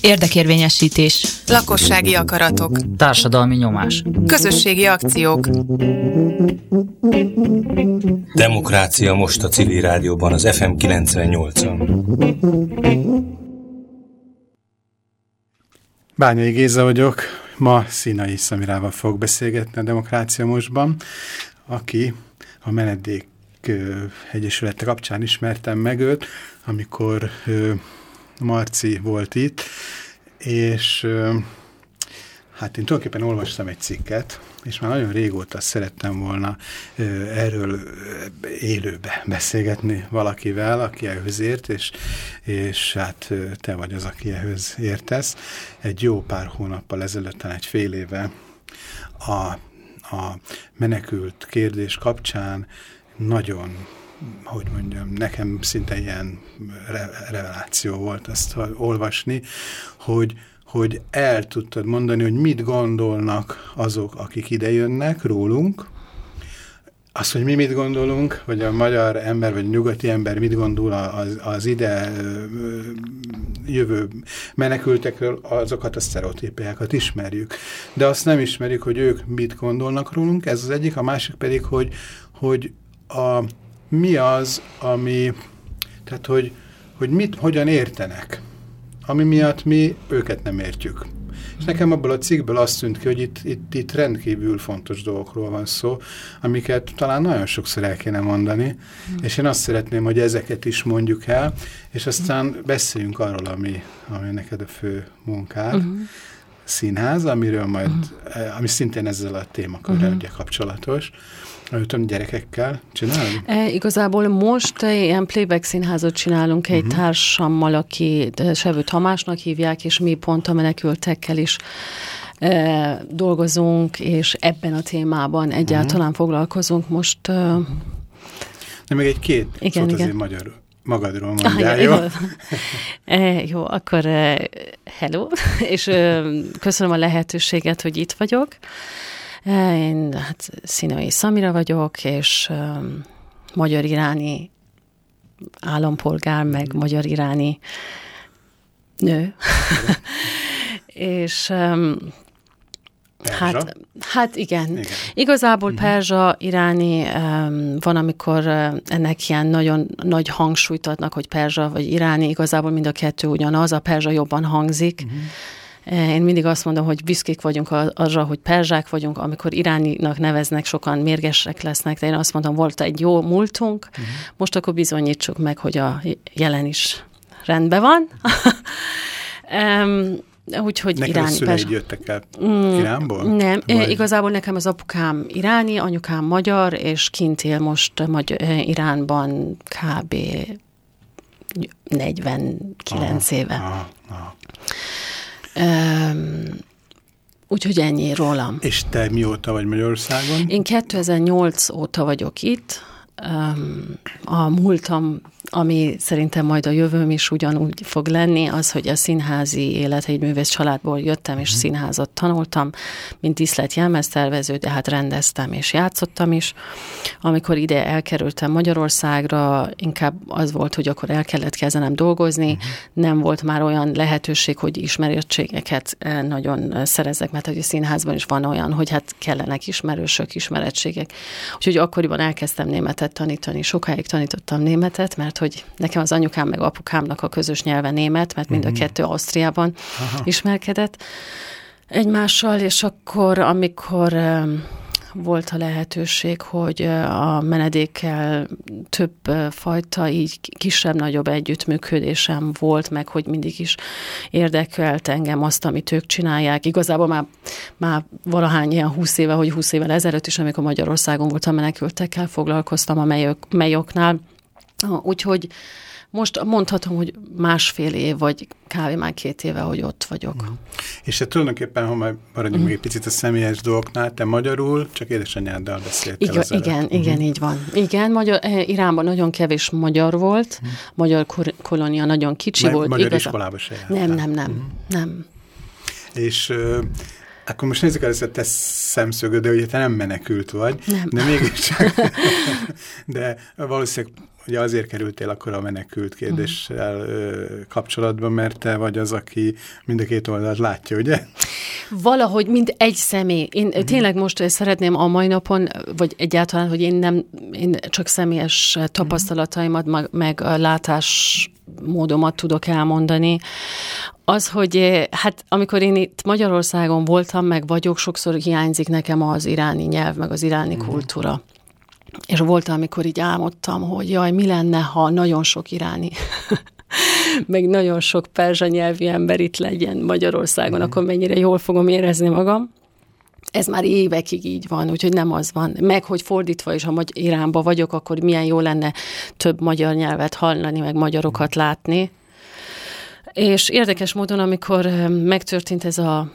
Érdekérvényesítés. Lakossági akaratok. Társadalmi nyomás. Közösségi akciók. Demokrácia most a civil rádióban az FM 98-on. Bányai Géza vagyok, ma Színai Szamirával fog beszélgetni a Demokrácia Mostban, aki a menedék Egyesülete kapcsán ismertem meg őt, amikor Marci volt itt, és hát én tulajdonképpen olvastam egy cikket, és már nagyon régóta szerettem volna erről élőbe beszélgetni valakivel, aki ehhez ért, és, és hát te vagy az, aki ehhez értesz. Egy jó pár hónappal ezelőtt, egy fél éve a, a menekült kérdés kapcsán nagyon hogy mondjam, nekem szinte ilyen re reveláció volt ezt olvasni, hogy, hogy el tudtad mondani, hogy mit gondolnak azok, akik idejönnek rólunk, az, hogy mi mit gondolunk, vagy a magyar ember, vagy a nyugati ember mit gondol az, az ide jövő menekültekről, azokat a sztereotípiákat ismerjük. De azt nem ismerjük, hogy ők mit gondolnak rólunk, ez az egyik, a másik pedig, hogy, hogy a, mi az, ami, tehát hogy, hogy mit, hogyan értenek, ami miatt mi őket nem értjük. És nekem abból a cikkből azt tűnt ki, hogy itt, itt, itt rendkívül fontos dolgokról van szó, amiket talán nagyon sokszor el kéne mondani, mm. és én azt szeretném, hogy ezeket is mondjuk el, és aztán beszéljünk arról, ami, ami neked a fő munkád, mm. Színház, amiről majd, mm. ami szintén ezzel a témakörrel mm. ugye kapcsolatos, Előttem gyerekekkel csinálni? E, igazából most ilyen playback színházat csinálunk egy uh mhm. -huh. társammal, aki Sevő Tamásnak hívják, és mi pont a menekültekkel is e, dolgozunk, és ebben a témában egyáltalán uh mhm. -huh. foglalkozunk most. E, De még egy két igen, szót igen. azért magyarul magadról mondjál, ah, jó? Jó. e, jó, akkor hello, és köszönöm a lehetőséget, hogy itt vagyok. Én hát Színai Szamira vagyok, és magyar-iráni állampolgár, meg magyar-iráni nő. és um, Hát, hát igen. igen. Igazából uh-huh. perzsa, iráni um, van, amikor uh, ennek ilyen nagyon nagy hangsúlyt adnak, hogy perzsa vagy iráni, igazából mind a kettő ugyanaz, a perzsa jobban hangzik, uh-huh. Én mindig azt mondom, hogy büszkék vagyunk arra, hogy perzsák vagyunk, amikor iráninak neveznek, sokan mérgesek lesznek, de én azt mondom, volt egy jó múltunk, uh-huh. most akkor bizonyítsuk meg, hogy a jelen is rendben van. um, Úgyhogy Neked iráni. Neked jöttek el mm, Iránból? Nem, Vagy? igazából nekem az apukám iráni, anyukám magyar, és kint él most magyar, Iránban kb. 49 aha, éve. Aha, aha. Um, úgyhogy ennyi rólam. És te mióta vagy Magyarországon? Én 2008 óta vagyok itt. Um, a múltam ami szerintem majd a jövőm is ugyanúgy fog lenni, az, hogy a színházi élet, egy művész családból jöttem, és mhm. színházat tanultam, mint diszlet jelmeztervező, de hát rendeztem és játszottam is. Amikor ide elkerültem Magyarországra, inkább az volt, hogy akkor el kellett kezdenem dolgozni, uh-huh. nem volt már olyan lehetőség, hogy ismerettségeket eh, nagyon szerezek, mert a színházban is van olyan, hogy hát kellenek ismerősök, ismerettségek. Úgyhogy akkoriban elkezdtem németet tanítani, sokáig tanítottam németet, mert hogy nekem az anyukám meg apukámnak a közös nyelve német, mert mind a mhm. kettő Ausztriában Aha. ismerkedett egymással, és akkor, amikor volt a lehetőség, hogy a menedékkel több fajta így kisebb-nagyobb együttműködésem volt, meg hogy mindig is érdekelt engem azt, amit ők csinálják. Igazából már, már valahány ilyen húsz éve, hogy húsz évvel ezelőtt is, amikor Magyarországon voltam menekültekkel, foglalkoztam a melyoknál, Úgyhogy most mondhatom, hogy másfél év, vagy kávé már két éve, hogy ott vagyok. Mm. És te tulajdonképpen, ha majd maradjunk mm. még egy picit a személyes dolgoknál, te magyarul csak édesanyáddal beszéltél Igen, az igen, előtt. igen, mm. így van. Igen, magyar, eh, Iránban nagyon kevés magyar volt, mm. magyar kolónia nagyon kicsi Ma, volt. Magyar igaz, iskolába se jártál. Nem, nem, nem, mm. nem. És akkor most nézzük először te szemszögöd, hogy te nem menekült vagy, nem. de mégiscsak, de valószínűleg ugye azért kerültél akkor a menekült kérdéssel ö, kapcsolatban, mert te vagy az, aki mind a két oldalt látja, ugye? Valahogy, mint egy személy. Én uh-huh. tényleg most szeretném a mai napon, vagy egyáltalán, hogy én nem, én csak személyes tapasztalataimat, meg, meg a látásmódomat tudok elmondani. Az, hogy hát amikor én itt Magyarországon voltam, meg vagyok, sokszor hiányzik nekem az iráni nyelv, meg az iráni uh-huh. kultúra. És volt, amikor így álmodtam, hogy jaj, mi lenne, ha nagyon sok iráni meg nagyon sok perzsa nyelvi ember itt legyen Magyarországon, mm. akkor mennyire jól fogom érezni magam. Ez már évekig így van, úgyhogy nem az van. Meg, hogy fordítva is, ha Iránba vagyok, akkor milyen jó lenne több magyar nyelvet hallani, meg magyarokat látni. És érdekes módon, amikor megtörtént ez a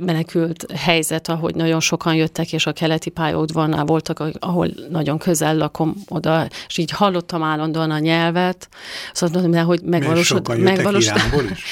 menekült helyzet, ahogy nagyon sokan jöttek, és a keleti pályaudvarnál voltak, ahol nagyon közel lakom oda, és így hallottam állandóan a nyelvet, szóval mondom, hogy megvalósult. megvalósult. Iránból is?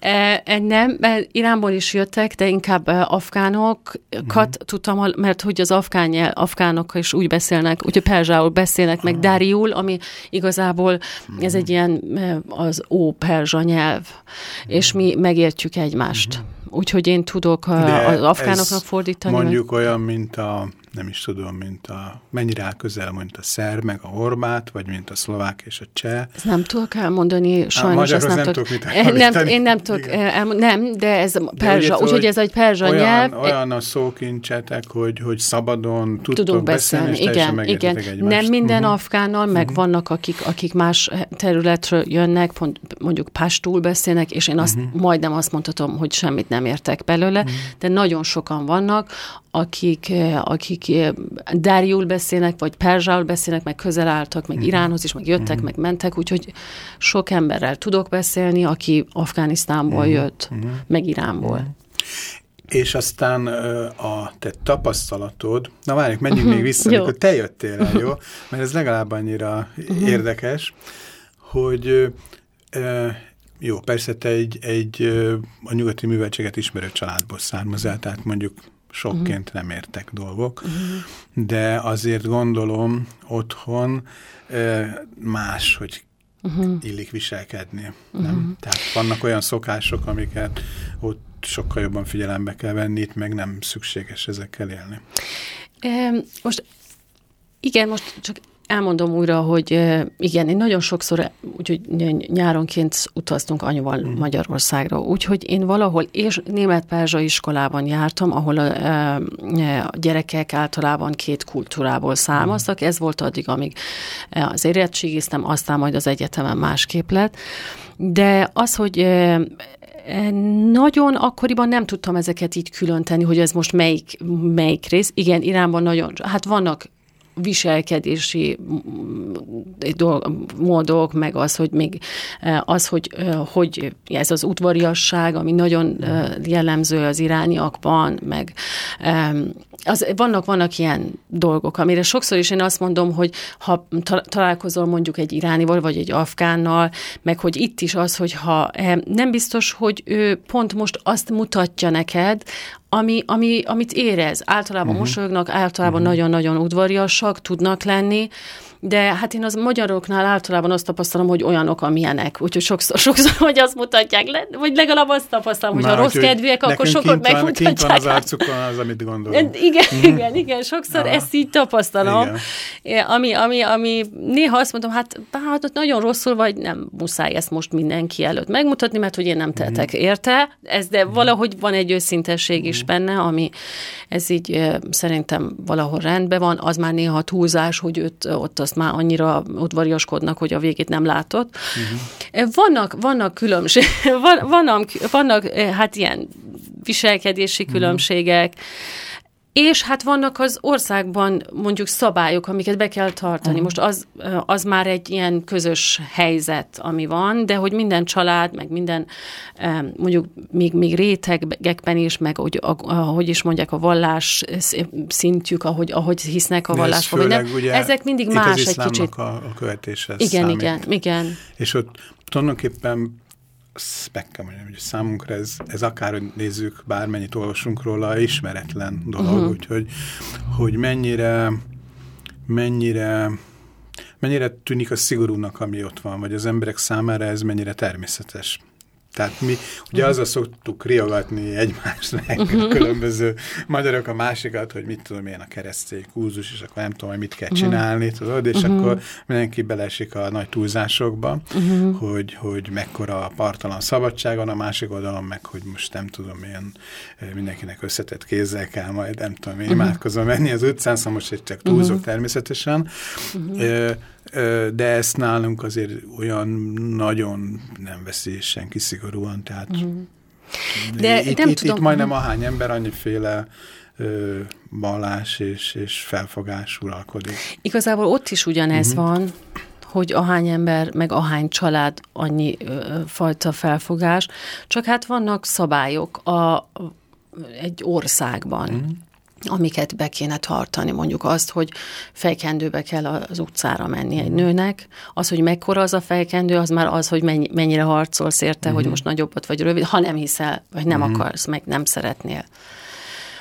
e, nem, mert Iránból is jöttek, de inkább e, afgánokat uh-huh. tudtam, mert hogy az afgán nyelv, afgánok is úgy beszélnek, úgyhogy perzsául beszélnek, meg uh-huh. Dariul, ami igazából uh-huh. ez egy ilyen az ó perzsa nyelv, uh-huh. és mi megértjük egymást. Uh-huh. Úgyhogy én tudok De az afgánoknak fordítani. Mondjuk meg... olyan, mint a nem is tudom, mint a, mennyire áll közel, mint a szer, meg a hormát, vagy mint a szlovák és a cseh. Ezt nem tudok elmondani, sajnos ezt nem, nem tudok. Mit eh, nem, én nem tudok, elmond, nem, de ez a perzsa, úgyhogy ez egy perzsa olyan, nyelv. Olyan a szókincsetek, hogy, hogy szabadon tudtok Tudunk beszélni, beszélni igen, igen. Nem minden uh-huh. afgánnal, meg uh-huh. vannak, akik, akik más területről jönnek, mondjuk pastul beszélnek, és én azt uh-huh. majdnem azt mondhatom, hogy semmit nem értek belőle, uh-huh. de nagyon sokan vannak, akik, akik Dáriul beszélnek, vagy Perzsául beszélnek, meg közel álltak, meg mhm. Iránhoz is, meg jöttek, uh-huh. meg mentek, úgyhogy sok emberrel tudok beszélni, aki Afganisztánból uh-huh. jött, meg Iránból. És aztán a te tapasztalatod, na várjuk, menjünk még vissza, amikor te jöttél el, jó? Mert ez legalább annyira érdekes, hogy jó, persze te egy, egy a nyugati műveltséget ismerő családból származál, tehát mondjuk sokként nem értek dolgok, de azért gondolom otthon más, hogy illik viselkedni. Nem? Tehát vannak olyan szokások, amiket ott sokkal jobban figyelembe kell venni, itt meg nem szükséges ezekkel élni. Most igen, most csak Elmondom újra, hogy igen, én nagyon sokszor, úgyhogy nyáronként utaztunk anyuval mm. Magyarországra, úgyhogy én valahol, és német-perzsa iskolában jártam, ahol a, a gyerekek általában két kultúrából származtak, ez volt addig, amíg az érettségiztem, aztán majd az egyetemen másképp lett, de az, hogy nagyon akkoriban nem tudtam ezeket így külön tenni, hogy ez most melyik, melyik rész. Igen, Iránban nagyon, hát vannak viselkedési módok, meg az, hogy még az, hogy, hogy ez az udvariasság, ami nagyon jellemző az irániakban, meg az, vannak, vannak ilyen dolgok, amire sokszor is én azt mondom, hogy ha találkozol mondjuk egy iránival, vagy egy afgánnal, meg hogy itt is az, hogy ha nem biztos, hogy ő pont most azt mutatja neked, ami, ami, amit érez. Általában uh-huh. mosolyognak, általában uh-huh. nagyon-nagyon udvariasak tudnak lenni, de hát én az magyaroknál általában azt tapasztalom, hogy olyanok, amilyenek. Úgyhogy sokszor, sokszor hogy azt mutatják, le, vagy legalább azt tapasztalom, hogy ha rossz kedvűek, akkor sokat megmutatják. Kint van az arcukon az, amit gondolom. Igen, mm. igen, igen, sokszor Aha. ezt így tapasztalom. Igen. Ami, ami, ami néha azt mondom, hát, hát nagyon rosszul vagy, nem muszáj ezt most mindenki előtt megmutatni, mert hogy én nem tettek mm. érte, ez, de mm. valahogy van egy őszintesség is mm. benne, ami ez így szerintem valahol rendben van, az már néha túlzás, hogy őt ott azt már annyira udvariaskodnak, hogy a végét nem látott. Uh-huh. Vannak, vannak különbség, van, vannak, vannak hát ilyen viselkedési uh-huh. És hát vannak az országban mondjuk szabályok, amiket be kell tartani. Uh-huh. Most az, az már egy ilyen közös helyzet, ami van, de hogy minden család, meg minden mondjuk még, még rétegekben is, meg hogy, ahogy is mondják, a vallás szintjük, ahogy, ahogy hisznek a vallásban. Ez ezek mindig más egy kicsit. a, a követéshez Igen, számít. igen, igen. És ott tulajdonképpen mondjam, hogy számunkra ez, ez akár nézzük, bármennyit olvasunk róla, ismeretlen dolog, uh-huh. úgyhogy hogy mennyire, mennyire mennyire tűnik a szigorúnak, ami ott van, vagy az emberek számára ez mennyire természetes. Tehát mi ugye azzal szoktuk riogatni egymást, meg a különböző magyarok a másikat, hogy mit tudom én a keresztény kúzus, és akkor nem tudom, hogy mit kell csinálni, tudod, és akkor mindenki belesik a nagy túlzásokba, hogy, hogy mekkora a partalan szabadság van, a másik oldalon meg, hogy most nem tudom, milyen mindenkinek összetett kézzel kell majd, nem tudom, én imádkozom menni az utcán, szóval most csak túlzok természetesen, de ezt nálunk azért olyan nagyon nem veszi senki szigorúan, tehát mm. De itt, nem itt, tudom. itt majdnem ahány ember, annyiféle ö, ballás és, és felfogás uralkodik. Igazából ott is ugyanez uh-huh. van, hogy ahány ember, meg ahány család annyi ö, fajta felfogás, csak hát vannak szabályok a, egy országban. Uh-huh amiket be kéne tartani. Mondjuk azt, hogy fejkendőbe kell az utcára menni egy nőnek. Az, hogy mekkora az a fejkendő, az már az, hogy mennyi, mennyire harcolsz érte, uh-huh. hogy mhm. most nagyobbat vagy rövid, ha nem hiszel, vagy nem uh-huh. akarsz, meg nem szeretnél.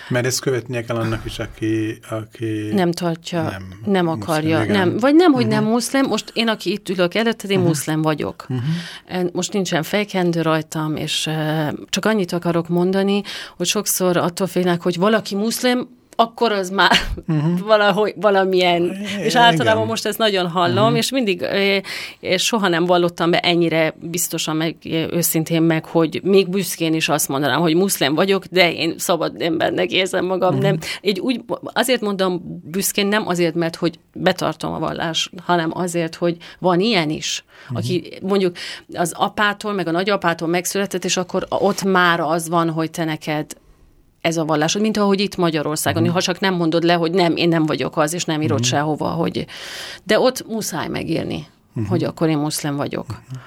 Mert ezt követnie kell annak is, aki, aki nem tartja, nem, nem akarja, muszlim, nem, vagy nem, hogy uh-huh. nem muszlim, most én, aki itt ülök előtted, én uh-huh. muszlim vagyok. Uh-huh. Most nincsen fejkendő rajtam, és csak annyit akarok mondani, hogy sokszor attól félnek, hogy valaki muszlim, akkor az már uh-huh. valahogy, valamilyen, é, és általában igen. most ezt nagyon hallom, uh-huh. és mindig, és soha nem vallottam be ennyire biztosan, meg őszintén meg, hogy még büszkén is azt mondanám, hogy muszlim vagyok, de én szabad embernek érzem magam, uh-huh. nem. Így úgy, azért mondom büszkén, nem azért, mert hogy betartom a vallás, hanem azért, hogy van ilyen is, uh-huh. aki mondjuk az apától, meg a nagyapától megszületett, és akkor ott már az van, hogy te neked ez a vallás, mint ahogy itt Magyarországon, uh-huh. ha csak nem mondod le, hogy nem, én nem vagyok az, és nem írod uh-huh. sehova, hogy... De ott muszáj megírni, uh-huh. hogy akkor én muszlim vagyok. Uh-huh.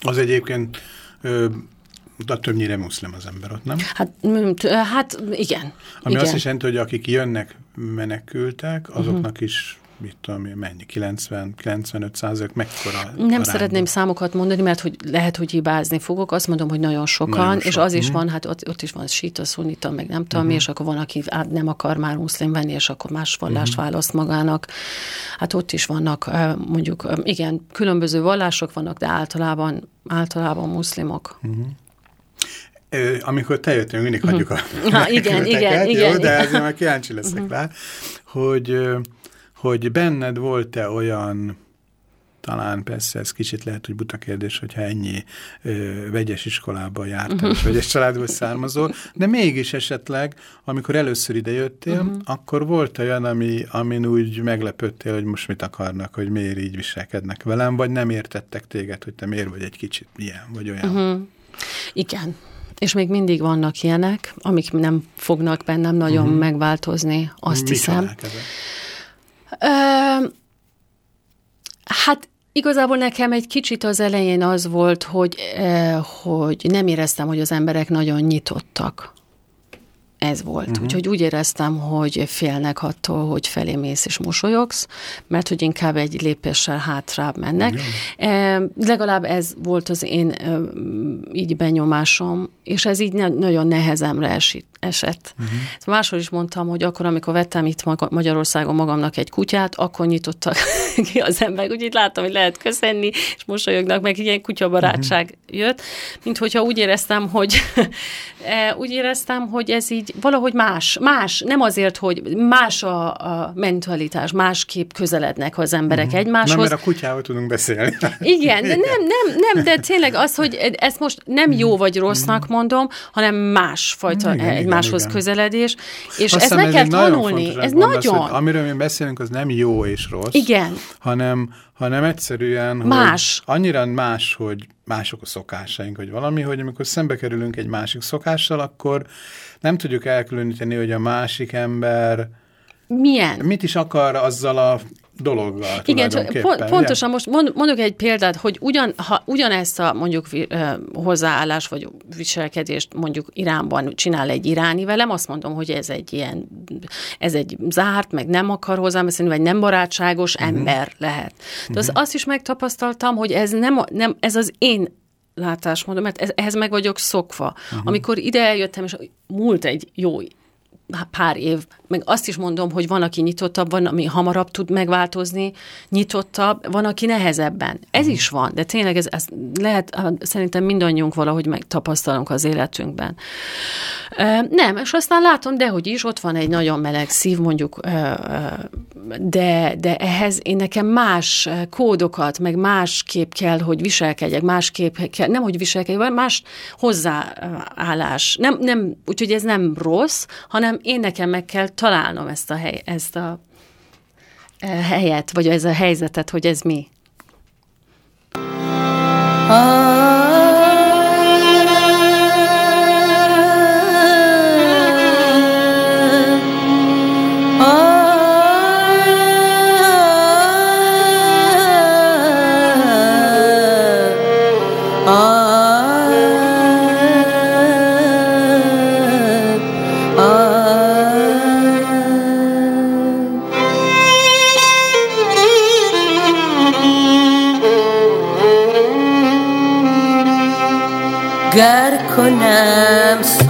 Az egyébként ö, de többnyire muszlim az ember ott, nem? Hát, hát igen. Ami igen. azt is jelenti, hogy akik jönnek menekültek, azoknak uh-huh. is mit tudom én, mennyi, 90-95 százalék, mekkora Nem arányban? szeretném számokat mondani, mert hogy lehet, hogy hibázni fogok, azt mondom, hogy nagyon sokan, nagyon sok. és az is mm. van, hát ott, ott is van sita, szunita, meg nem tudom, mm. és akkor van, aki át nem akar már muszlim venni, és akkor más vallást mm. választ magának. Hát ott is vannak, mondjuk, igen, különböző vallások vannak, de általában, általában muszlimok. Mm. Amikor te jöttél, mindig hagyjuk a ha, igen, igen, jó, igen, de ezért már kíváncsi leszek uh-huh. rá, hogy hogy benned volt-e olyan, talán persze ez kicsit lehet, hogy buta kérdés, hogyha ennyi ö, vegyes iskolába jártál, uh-huh. és vegyes családból származol, de mégis esetleg, amikor először ide jöttél, uh-huh. akkor volt olyan, ami, amin úgy meglepődtél, hogy most mit akarnak, hogy miért így viselkednek velem, vagy nem értettek téged, hogy te miért vagy egy kicsit ilyen, vagy olyan. Uh-huh. Igen. És még mindig vannak ilyenek, amik nem fognak bennem nagyon uh-huh. megváltozni, azt Mi hiszem. Ezek? Hát Igazából nekem egy kicsit az elején az volt, hogy, hogy nem éreztem, hogy az emberek nagyon nyitottak ez volt. Uh-huh. Úgyhogy úgy éreztem, hogy félnek attól, hogy felé mész és mosolyogsz, mert hogy inkább egy lépéssel hátrább mennek. Uh-huh. E, legalább ez volt az én e, így benyomásom, és ez így ne, nagyon nehezemre esít, esett. Uh-huh. Máshol is mondtam, hogy akkor, amikor vettem itt Magyarországon magamnak egy kutyát, akkor nyitottak ki az emberek, úgy itt láttam, hogy lehet köszönni, és mosolyognak, meg ilyen kutyabarátság uh-huh. jött, mint hogyha úgy éreztem, hogy úgy éreztem, hogy ez így valahogy más, más, nem azért, hogy más a, a mentalitás, másképp közelednek az emberek mm. egymáshoz. Nem, mert a kutyával tudunk beszélni. Igen, de nem, nem, nem, de tényleg az, hogy ezt most nem jó vagy rossznak mondom, hanem másfajta igen, egymáshoz igen, közeledés, és Azt ezt meg kell tanulni. Ez nagyon. Az, amiről mi beszélünk, az nem jó és rossz. Igen. Hanem, hanem egyszerűen, más. Hogy annyira más, hogy mások a szokásaink, vagy valami, hogy amikor szembe kerülünk egy másik szokással, akkor nem tudjuk elkülöníteni, hogy a másik ember milyen? Mit is akar azzal a dologgal Igen, pont, pontosan most mondok egy példát, hogy ugyan, ha ugyanezt a mondjuk hozzáállás vagy viselkedést mondjuk Iránban csinál egy iráni velem, azt mondom, hogy ez egy ilyen, ez egy zárt, meg nem akar hozzám beszélni, vagy nem barátságos uh-huh. ember lehet. De uh-huh. azt is megtapasztaltam, hogy ez nem, nem ez az én látásmódom, mert ehhez meg vagyok szokva. Uh-huh. Amikor ide eljöttem, és múlt egy jó pár év, meg azt is mondom, hogy van, aki nyitottabb, van, ami hamarabb tud megváltozni, nyitottabb, van, aki nehezebben. Ez is van, de tényleg ez, ez lehet, szerintem mindannyiunk valahogy megtapasztalunk az életünkben. Nem, és aztán látom, de hogy is, ott van egy nagyon meleg szív, mondjuk, de, de ehhez én nekem más kódokat, meg más kép kell, hogy viselkedjek, más kép kell, nem hogy viselkedjek, más hozzáállás. Nem, nem, úgyhogy ez nem rossz, hanem én nekem meg kell találnom ezt a, hely, ezt a helyet, vagy ez a helyzetet, hogy ez mi. Ah. Demokrácia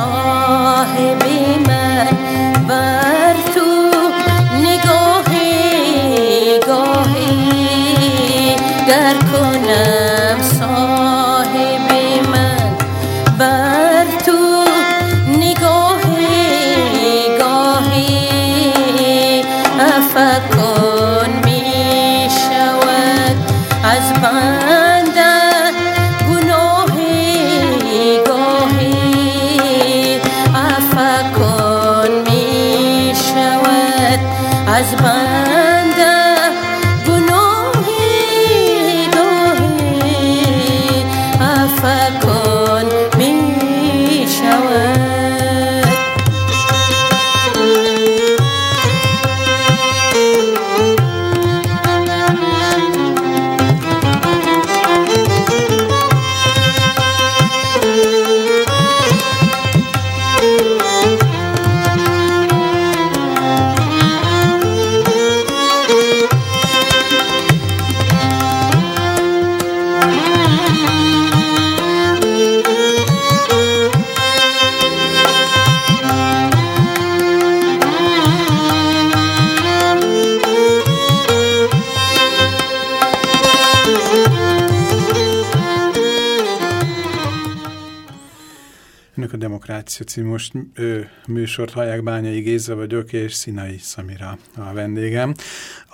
című most ő, műsort hallják, Bányai Géza vagyok, és Színai Szamira a vendégem,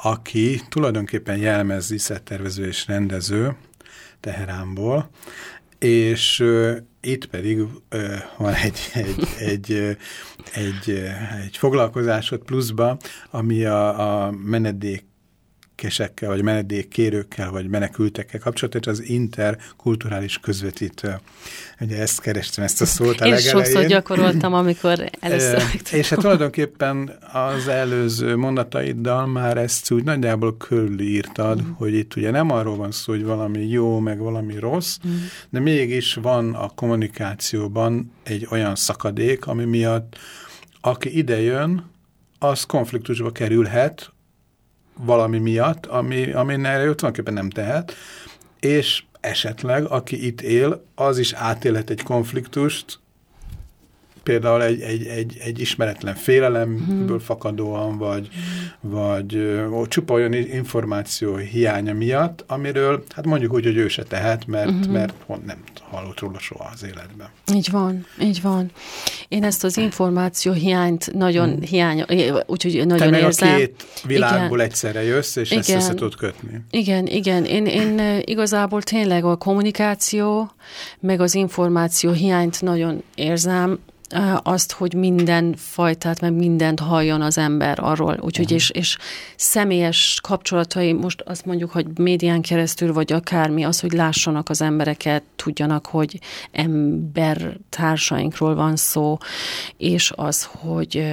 aki tulajdonképpen jelmez, díszlettervező és rendező Teheránból, és ö, itt pedig ö, van egy, egy, egy, egy, egy foglalkozásod pluszba, ami a, a menedék menedékesekkel, vagy menedékkérőkkel, vagy menekültekkel kapcsolatos, az interkulturális közvetítő. Ugye ezt kerestem, ezt a szót a Én legelején. sokszor gyakoroltam, amikor először És hát tulajdonképpen az előző mondataiddal már ezt úgy nagyjából körülírtad, mm. hogy itt ugye nem arról van szó, hogy valami jó, meg valami rossz, mm. de mégis van a kommunikációban egy olyan szakadék, ami miatt aki idejön, az konfliktusba kerülhet valami miatt, ami, ami erre tulajdonképpen nem tehet, és esetleg, aki itt él, az is átélhet egy konfliktust, például egy, egy, egy, egy ismeretlen félelemből hmm. fakadóan, vagy, vagy ó, csupa olyan információ hiánya miatt, amiről hát mondjuk úgy, hogy ő se tehet, mert, hmm. mert nem hallott róla soha az életben. Így van, így van. Én ezt az információ hiányt nagyon hmm. hiány, úgyhogy nagyon Te érzem. a két világból igen. egyszerre jössz, és igen. ezt össze tudod kötni. Igen, igen. Én, én igazából tényleg a kommunikáció, meg az információ hiányt nagyon érzem, azt, hogy minden fajtát, meg mindent halljon az ember arról. Úgyhogy, uh-huh. és, és személyes kapcsolatai, most azt mondjuk, hogy médián keresztül, vagy akármi, az, hogy lássanak az embereket, tudjanak, hogy ember társainkról van szó, és az, hogy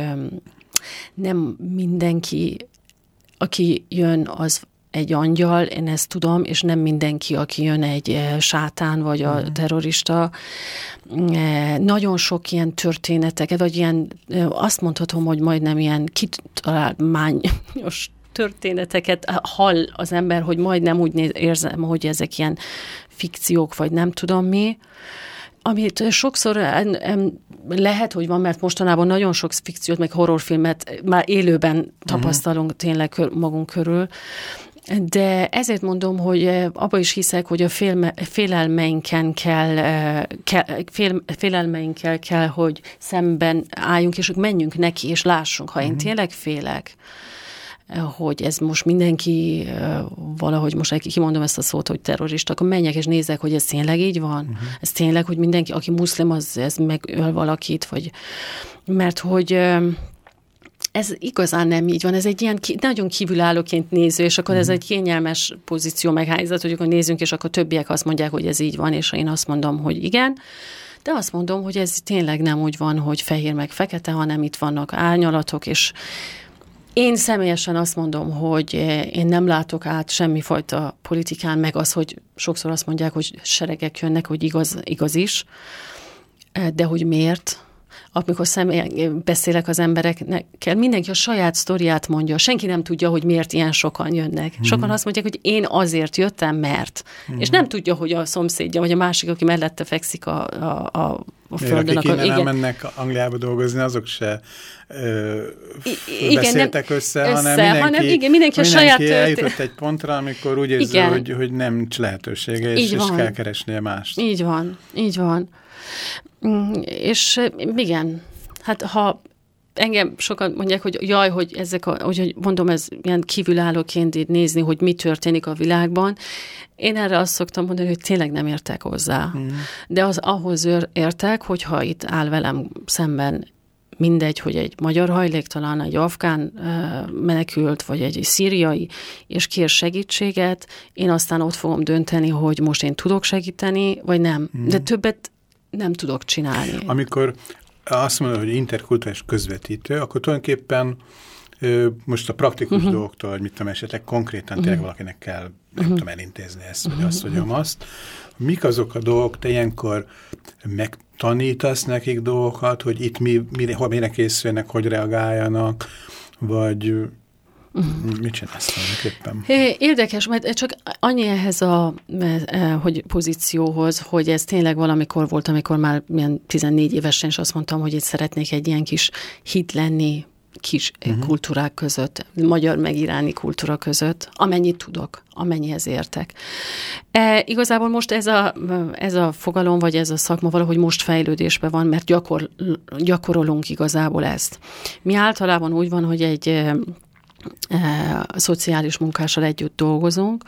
nem mindenki, aki jön, az egy angyal, én ezt tudom, és nem mindenki, aki jön egy eh, sátán vagy a mm. terrorista. Eh, nagyon sok ilyen történeteket, vagy ilyen, eh, azt mondhatom, hogy majdnem ilyen kitalálmányos történeteket hall az ember, hogy majdnem úgy érzem, hogy ezek ilyen fikciók, vagy nem tudom mi amit sokszor lehet, hogy van, mert mostanában nagyon sok fikciót, meg horrorfilmet már élőben tapasztalunk uh-huh. tényleg magunk körül, de ezért mondom, hogy abba is hiszek, hogy a félme, félelmeinken kell, kell fél, félelmeinkkel kell, hogy szemben álljunk, és menjünk neki, és lássunk, ha én uh-huh. tényleg félek, hogy ez most mindenki valahogy most kimondom ezt a szót, hogy terrorista, akkor menjek és nézek, hogy ez tényleg így van? Uh-huh. Ez tényleg, hogy mindenki, aki muszlim, az ez megöl valakit, vagy mert hogy ez igazán nem így van, ez egy ilyen ki, nagyon kívülállóként néző, és akkor uh-huh. ez mhm. egy kényelmes pozíció meg helyzet, hogy akkor nézünk, és akkor többiek azt mondják, hogy ez így van, és én azt mondom, hogy igen. De azt mondom, hogy ez tényleg nem úgy van, hogy fehér meg fekete, hanem itt vannak árnyalatok, és én személyesen azt mondom, hogy én nem látok át semmifajta politikán, meg az, hogy sokszor azt mondják, hogy seregek jönnek, hogy igaz, igaz is, de hogy miért, amikor személy, beszélek az embereknek, mindenki a saját sztoriát mondja. Senki nem tudja, hogy miért ilyen sokan jönnek. Mm. Sokan azt mondják, hogy én azért jöttem, mert. Mm. És nem tudja, hogy a szomszédja, vagy a másik, aki mellette fekszik a, a, a a földön. Akik innen mennek Angliába dolgozni, azok se ö, igen, beszéltek nem, össze, össze, hanem mindenki, hanem igen, mindenki, a mindenki saját eljutott egy pontra, amikor úgy érzi, hogy, hogy nem lehetősége, és, és kell keresnie mást. Így van, így van. Mm, és igen, hát ha engem sokan mondják, hogy jaj, hogy ezek, a, hogy mondom, ez ilyen kívülállóként így nézni, hogy mi történik a világban. Én erre azt szoktam mondani, hogy tényleg nem értek hozzá. Mm. De az ahhoz értek, hogyha itt áll velem szemben mindegy, hogy egy magyar hajléktalan, egy afgán menekült, vagy egy szíriai, és kér segítséget, én aztán ott fogom dönteni, hogy most én tudok segíteni, vagy nem. Mm. De többet nem tudok csinálni. Amikor azt mondod, hogy interkultúrás közvetítő, akkor tulajdonképpen most a praktikus uh-huh. dolgoktól, hogy mit tudom, esetleg konkrétan tényleg valakinek kell, nem uh-huh. tudom, elintézni ezt, vagy azt, vagy azt. Mik azok a dolgok, te ilyenkor megtanítasz nekik dolgokat, hogy itt mi, mire, mire készülnek, hogy reagáljanak, vagy Uh-huh. Mit csinálsz tulajdonképpen? Érdekes, mert csak annyi ehhez a e, hogy pozícióhoz, hogy ez tényleg valamikor volt, amikor már milyen 14 évesen, és azt mondtam, hogy itt szeretnék egy ilyen kis hit lenni kis uh-huh. kultúrák között, magyar meg iráni kultúra között, amennyit tudok, amennyihez értek. E, igazából most ez a, ez a fogalom, vagy ez a szakma valahogy most fejlődésben van, mert gyakor, gyakorolunk igazából ezt. Mi általában úgy van, hogy egy a szociális munkással együtt dolgozunk,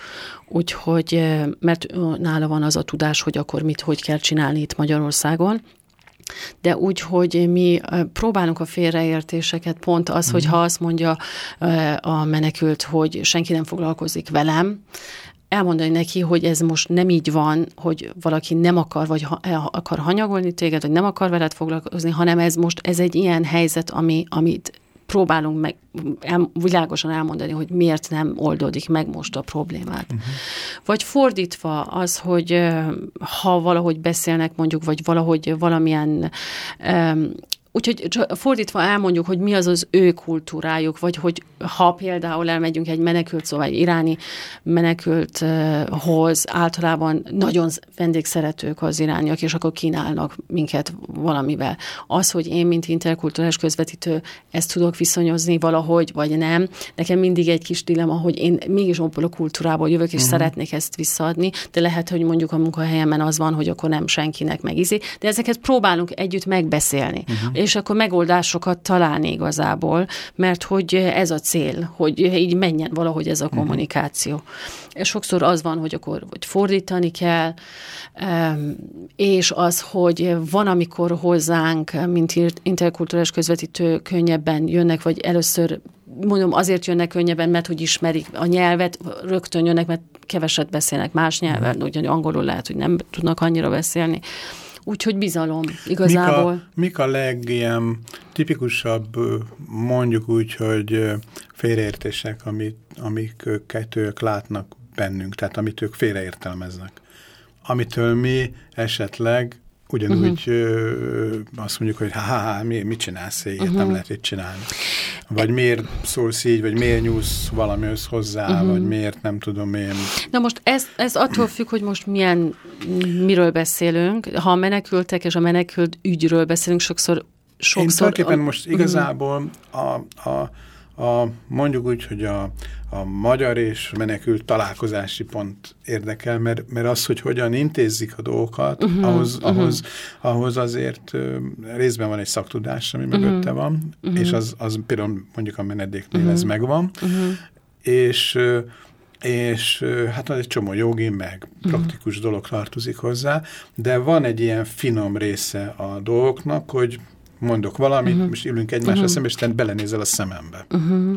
úgyhogy, mert nála van az a tudás, hogy akkor mit, hogy kell csinálni itt Magyarországon, de úgy, hogy mi próbálunk a félreértéseket, pont az, hogy mhm. ha azt mondja a menekült, hogy senki nem foglalkozik velem, elmondani neki, hogy ez most nem így van, hogy valaki nem akar, vagy ha, akar hanyagolni téged, vagy nem akar veled foglalkozni, hanem ez most, ez egy ilyen helyzet, ami, amit próbálunk meg el, világosan elmondani, hogy miért nem oldódik meg most a problémát. Uh-huh. Vagy fordítva az, hogy ha valahogy beszélnek mondjuk, vagy valahogy valamilyen um, Úgyhogy fordítva elmondjuk, hogy mi az az ő kultúrájuk, vagy hogy ha például elmegyünk egy menekült, szóval egy iráni menekülthoz, általában nagyon vendégszeretők az irániak, és akkor kínálnak minket valamivel. Az, hogy én, mint interkulturális közvetítő, ezt tudok viszonyozni valahogy, vagy nem, nekem mindig egy kis dilema, hogy én mégis abból a kultúrából jövök, és uh-huh. szeretnék ezt visszaadni, de lehet, hogy mondjuk a munkahelyemen az van, hogy akkor nem senkinek megizi, de ezeket próbálunk együtt megbeszélni. Uh-huh és akkor megoldásokat találni igazából, mert hogy ez a cél, hogy így menjen valahogy ez a mhm. kommunikáció. És sokszor az van, hogy akkor hogy fordítani kell, és az, hogy van, amikor hozzánk, mint interkulturális közvetítő könnyebben jönnek, vagy először mondom, azért jönnek könnyebben, mert hogy ismerik a nyelvet, rögtön jönnek, mert keveset beszélnek más nyelven, mhm. ugyan angolul lehet, hogy nem tudnak annyira beszélni. Úgyhogy bizalom igazából. Mik a, mik a legilyen tipikusabb, mondjuk úgy, hogy félreértések, amit, amik ők látnak bennünk, tehát amit ők félreértelmeznek. Amitől mi esetleg ugyanúgy uh-huh. azt mondjuk, hogy ha, ha, ha mi, mit csinálsz, ilyet uh-huh. nem lehet itt csinálni. vagy miért szólsz így, vagy miért nyúlsz valamihoz hozzá, uh-huh. vagy miért nem tudom én. Na most ez, ez attól függ, hogy most milyen, miről beszélünk. Ha a menekültek és a menekült ügyről beszélünk, sokszor sokszor... Én tulajdonképpen most igazából a, a a, mondjuk úgy, hogy a, a magyar és menekült találkozási pont érdekel, mert, mert az, hogy hogyan intézik a dolgokat, uh -huh, ahhoz, uh -huh. ahhoz, ahhoz azért uh, részben van egy szaktudás, ami uh -huh. mögötte van, uh -huh. és az, az például mondjuk a menedéknél uh -huh. ez megvan, uh -huh. és és hát az egy csomó jogi, meg praktikus uh -huh. dolog tartozik hozzá, de van egy ilyen finom része a dolgoknak, hogy mondok valamit, uh -huh. most ülünk egymásra uh -huh. szembe, és te belenézel a szemembe. Uh -huh.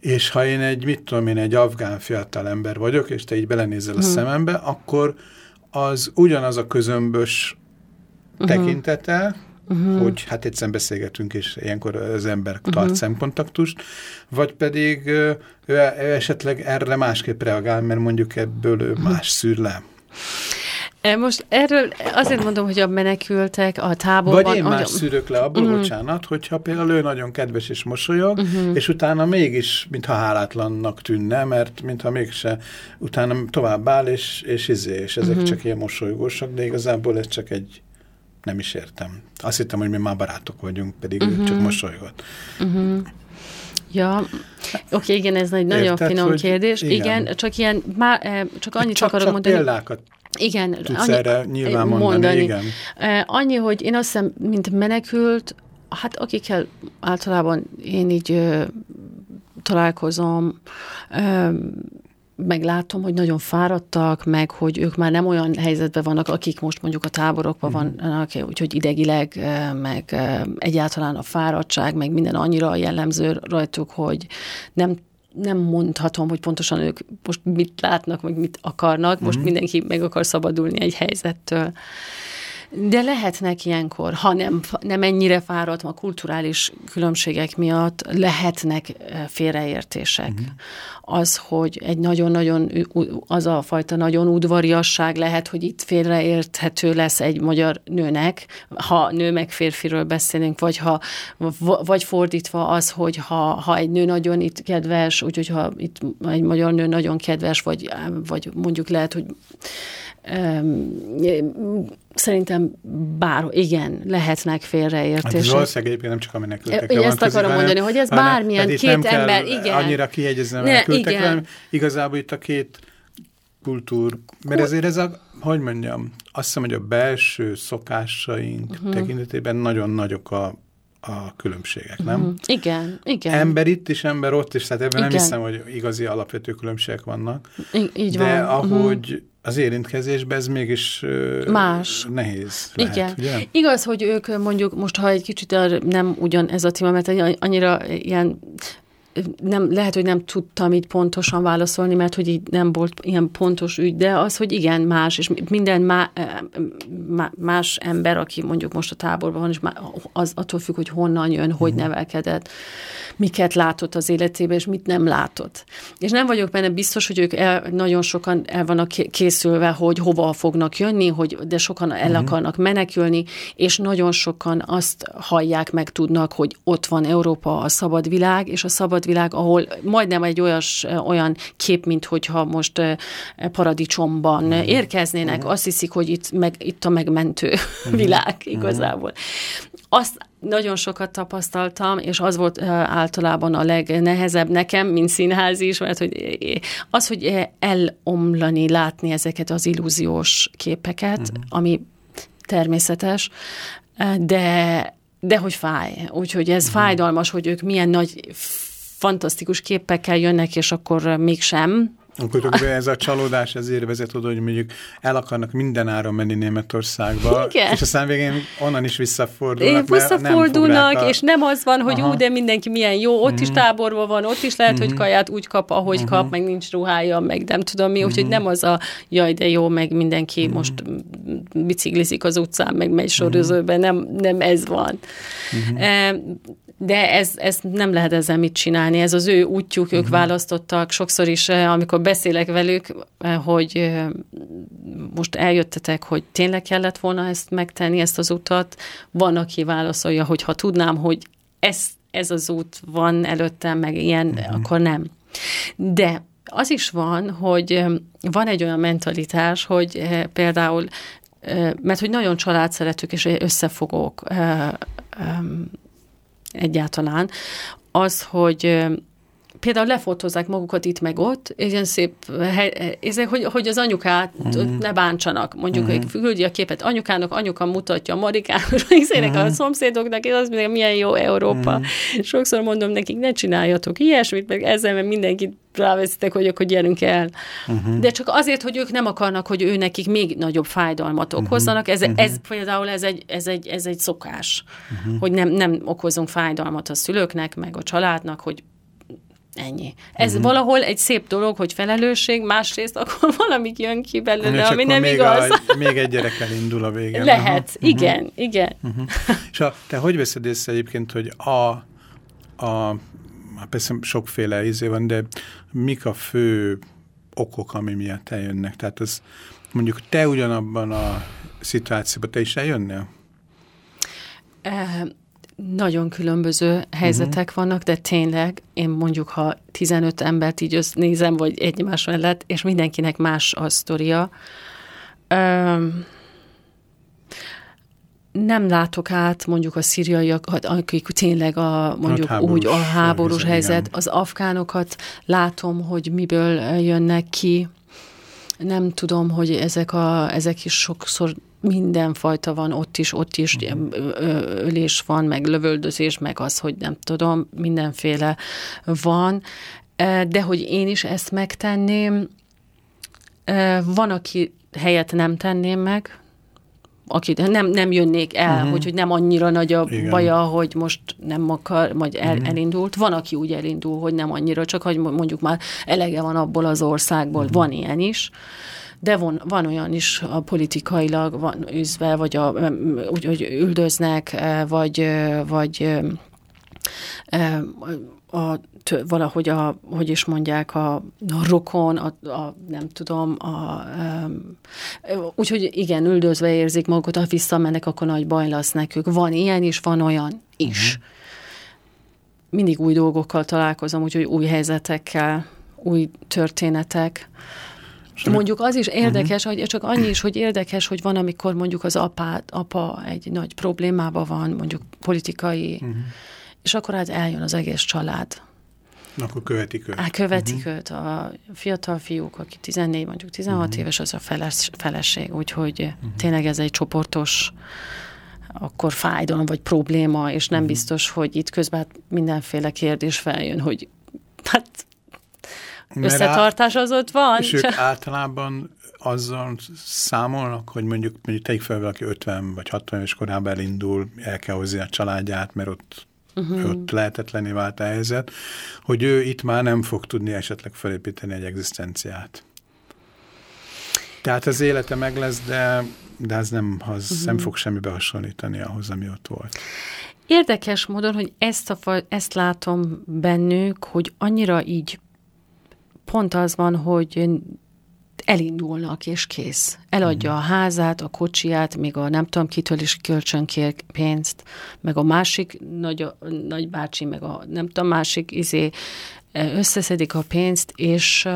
És ha én egy, mit tudom én, egy afgán fiatal ember vagyok, és te így belenézel uh -huh. a szemembe, akkor az ugyanaz a közömbös uh -huh. tekintete, uh -huh. hogy hát egyszerűen beszélgetünk, és ilyenkor az ember uh -huh. tart szemkontaktust, vagy pedig ő, ő esetleg erre másképp reagál, mert mondjuk ebből uh -huh. más szűr le. E, most erről azért mondom, hogy a menekültek a táborban... Vagy én más hogy... szűrök le abból, mhm. -huh. bocsánat, hogyha például ő nagyon kedves és mosolyog, mhm. -huh. és utána mégis, mintha hálátlannak tűnne, mert mintha mégse utána tovább áll, és, és izé, és ezek mhm. -huh. csak ilyen mosolygósak, de igazából ez csak egy nem is értem. Azt hittem, hogy mi már barátok vagyunk, pedig uh -huh. csak mosolygott. Uh -huh. Ja, oké, igen, ez egy nagyon Érted, finom kérdés. Igen. igen, csak ilyen, má, eh, csak annyit csak, akarok csak mondani. példákat igen, tudsz annyi, erre nyilván mondani, mondani. Igen. Annyi, hogy én azt hiszem, mint menekült, hát akikkel általában én így ö, találkozom, ö, meglátom, hogy nagyon fáradtak, meg hogy ők már nem olyan helyzetben vannak, akik most mondjuk a táborokban mm. vannak, úgyhogy idegileg, meg egyáltalán a fáradtság, meg minden annyira jellemző rajtuk, hogy nem nem mondhatom, hogy pontosan ők most mit látnak, vagy mit akarnak, most mm. mindenki meg akar szabadulni egy helyzettől. De lehetnek ilyenkor, ha nem, nem ennyire fáradt a kulturális különbségek miatt, lehetnek félreértések. Uh-huh. Az, hogy egy nagyon-nagyon, az a fajta nagyon udvariasság lehet, hogy itt félreérthető lesz egy magyar nőnek, ha nő meg férfiről beszélünk, vagy, ha, vagy fordítva az, hogy ha, ha egy nő nagyon itt kedves, úgyhogy ha itt egy magyar nő nagyon kedves, vagy, vagy mondjuk lehet, hogy Szerintem bár, igen, lehetnek félreértések. Hát valószínűleg egyébként nem csak a menekültekre van Ezt akarom mondani, hogy ez bármilyen két ember, igen. annyira kiegyezni a menekültekre, igazából itt a két kultúr, mert ezért ez a, hogy mondjam, azt hiszem, hogy a belső szokásaink uh mhm. -huh. tekintetében nagyon nagyok a a különbségek, nem? Uh mhm. -huh. Igen, igen. Ember itt is, ember ott is, tehát ebben igen. nem hiszem, hogy igazi alapvető különbségek vannak. I így de van. ahogy uh -huh az érintkezésben ez mégis más. nehéz lehet, Igen. Ugye? Igaz, hogy ők mondjuk most, ha egy kicsit nem ugyan ez a téma, mert annyira ilyen nem, lehet, hogy nem tudtam így pontosan válaszolni, mert hogy így nem volt ilyen pontos ügy, de az, hogy igen, más, és minden má, más ember, aki mondjuk most a táborban van, és az attól függ, hogy honnan jön, hogy uh-huh. nevelkedett, miket látott az életében, és mit nem látott. És nem vagyok benne biztos, hogy ők el, nagyon sokan el vannak készülve, hogy hova fognak jönni, hogy de sokan el uh-huh. akarnak menekülni, és nagyon sokan azt hallják, meg tudnak, hogy ott van Európa, a szabad világ, és a szabad világ, ahol majdnem egy olyas, olyan kép, mint hogyha most paradicsomban uh-huh. érkeznének, uh-huh. azt hiszik, hogy itt, meg, itt a megmentő uh-huh. világ igazából. Uh-huh. Azt nagyon sokat tapasztaltam, és az volt általában a legnehezebb nekem, mint színházi is, mert hogy az, hogy elomlani, látni ezeket az illúziós képeket, uh-huh. ami természetes, de de hogy fáj. Úgyhogy ez uh-huh. fájdalmas, hogy ők milyen nagy fantasztikus képekkel jönnek, és akkor mégsem. Akkor ez a csalódás ezért vezet oda, hogy mondjuk el akarnak minden áron menni Németországba, Igen. és aztán végén onnan is visszafordulnak, Visszafordulnak, nem a... és nem az van, hogy Aha. ú, de mindenki milyen jó, ott mm. is mhm. táborban van, ott is lehet, mm. hogy mhm. kaját úgy kap, ahogy mm. kap, meg nincs ruhája, meg nem tudom mi, mm. úgyhogy nem az a jaj, de jó, meg mindenki mm. most biciklizik az utcán, meg megy sorozóban, nem, nem ez van. Mm. De ez, ez nem lehet ezzel mit csinálni, ez az ő útjuk, ők uh-huh. választottak, sokszor is, eh, amikor beszélek velük, eh, hogy eh, most eljöttetek, hogy tényleg kellett volna ezt megtenni, ezt az utat, van, aki válaszolja, hogy ha tudnám, hogy ezt ez az út van előttem, meg ilyen, uh-huh. akkor nem. De az is van, hogy van egy olyan mentalitás, hogy például, mert hogy nagyon családszeretők és összefogók egyáltalán, az, hogy például lefotózzák magukat itt meg ott, ilyen szép hely, hogy, hogy az anyukát uh-huh. ne bántsanak. Mondjuk, uh-huh. hogy küldi a képet anyukának, anyuka mutatja a Marikának, és uh-huh. a szomszédoknak, és az milyen jó Európa. Uh-huh. Sokszor mondom nekik, ne csináljatok ilyesmit, meg ezzel, mert mindenkit ráveszitek, hogy akkor gyerünk el. Uh-huh. De csak azért, hogy ők nem akarnak, hogy ő nekik még nagyobb fájdalmat okozzanak. Ez, uh-huh. ez például ez egy, ez egy, ez egy szokás, uh-huh. hogy nem, nem okozunk fájdalmat a szülőknek, meg a családnak, hogy Ennyi. Ez uh-huh. valahol egy szép dolog, hogy felelősség, másrészt akkor valamik jön ki belőle, ami nem még igaz. A, még egy gyerek elindul a végén. Lehet, uh-huh. igen, igen. Uh-huh. És a, te hogy veszed észre egyébként, hogy a, a persze sokféle izé van, de mik a fő okok, ami miatt eljönnek? Tehát az mondjuk te ugyanabban a szituációban te is eljönnél? Nagyon különböző helyzetek uh-huh. vannak, de tényleg én mondjuk, ha 15 embert így nézem, vagy egymás mellett, és mindenkinek más a sztoria, öm, nem látok át mondjuk a szíriaiakat, akik tényleg a, mondjuk hát úgy a háborús helyzet, igen. az afgánokat látom, hogy miből jönnek ki, nem tudom, hogy ezek, a, ezek is sokszor mindenfajta van ott is, ott is uh-huh. ölés van, meg lövöldözés, meg az, hogy nem tudom, mindenféle van, de hogy én is ezt megtenném, van, aki helyet nem tenném meg, aki nem, nem jönnék el, uh-huh. hogy, hogy nem annyira nagy a Igen. baja, hogy most nem akar, vagy el, uh-huh. elindult. Van, aki úgy elindul, hogy nem annyira, csak hogy mondjuk már elege van abból az országból, uh-huh. van ilyen is de von, van olyan is a politikailag van üzve, vagy a, úgy, hogy üldöznek, e, vagy, e, vagy e, a, valahogy a, hogy is mondják, a, a rokon, a, a nem tudom, a, úgyhogy igen, üldözve érzik magukat, ha visszamennek, akkor nagy baj lesz nekük. Van ilyen is, van olyan is. Uh-huh. Mindig új dolgokkal találkozom, úgyhogy új helyzetekkel, új történetek. Sem. Mondjuk az is érdekes, uh-huh. hogy csak annyi is, hogy érdekes, hogy van, amikor mondjuk az apát, apa egy nagy problémában van, mondjuk politikai, uh-huh. és akkor hát eljön az egész család. Akkor követik őt. Hát követik uh-huh. őt. A fiatal fiúk, aki 14, mondjuk 16 uh-huh. éves, az a feles, feleség, úgyhogy uh-huh. tényleg ez egy csoportos akkor fájdalom vagy probléma, és nem uh-huh. biztos, hogy itt közben mindenféle kérdés feljön, hogy hát összetartás az ott van. És ők általában azzal számolnak, hogy mondjuk, mondjuk tegyük fel valaki 50 vagy 60 éves korában elindul, el kell hozni a családját, mert ott, uh-huh. ott lehetetlené vált a helyzet, hogy ő itt már nem fog tudni esetleg felépíteni egy egzisztenciát. Tehát az élete meg lesz, de, de az nem, az uh-huh. nem fog semmibe hasonlítani ahhoz, ami ott volt. Érdekes módon, hogy ezt, a, ezt látom bennük, hogy annyira így pont az van, hogy elindulnak, és kész. Eladja a házát, a kocsiját, még a nem tudom kitől is kölcsön kér pénzt, meg a másik nagy, nagybácsi, meg a nem tudom, másik izé összeszedik a pénzt, és uh,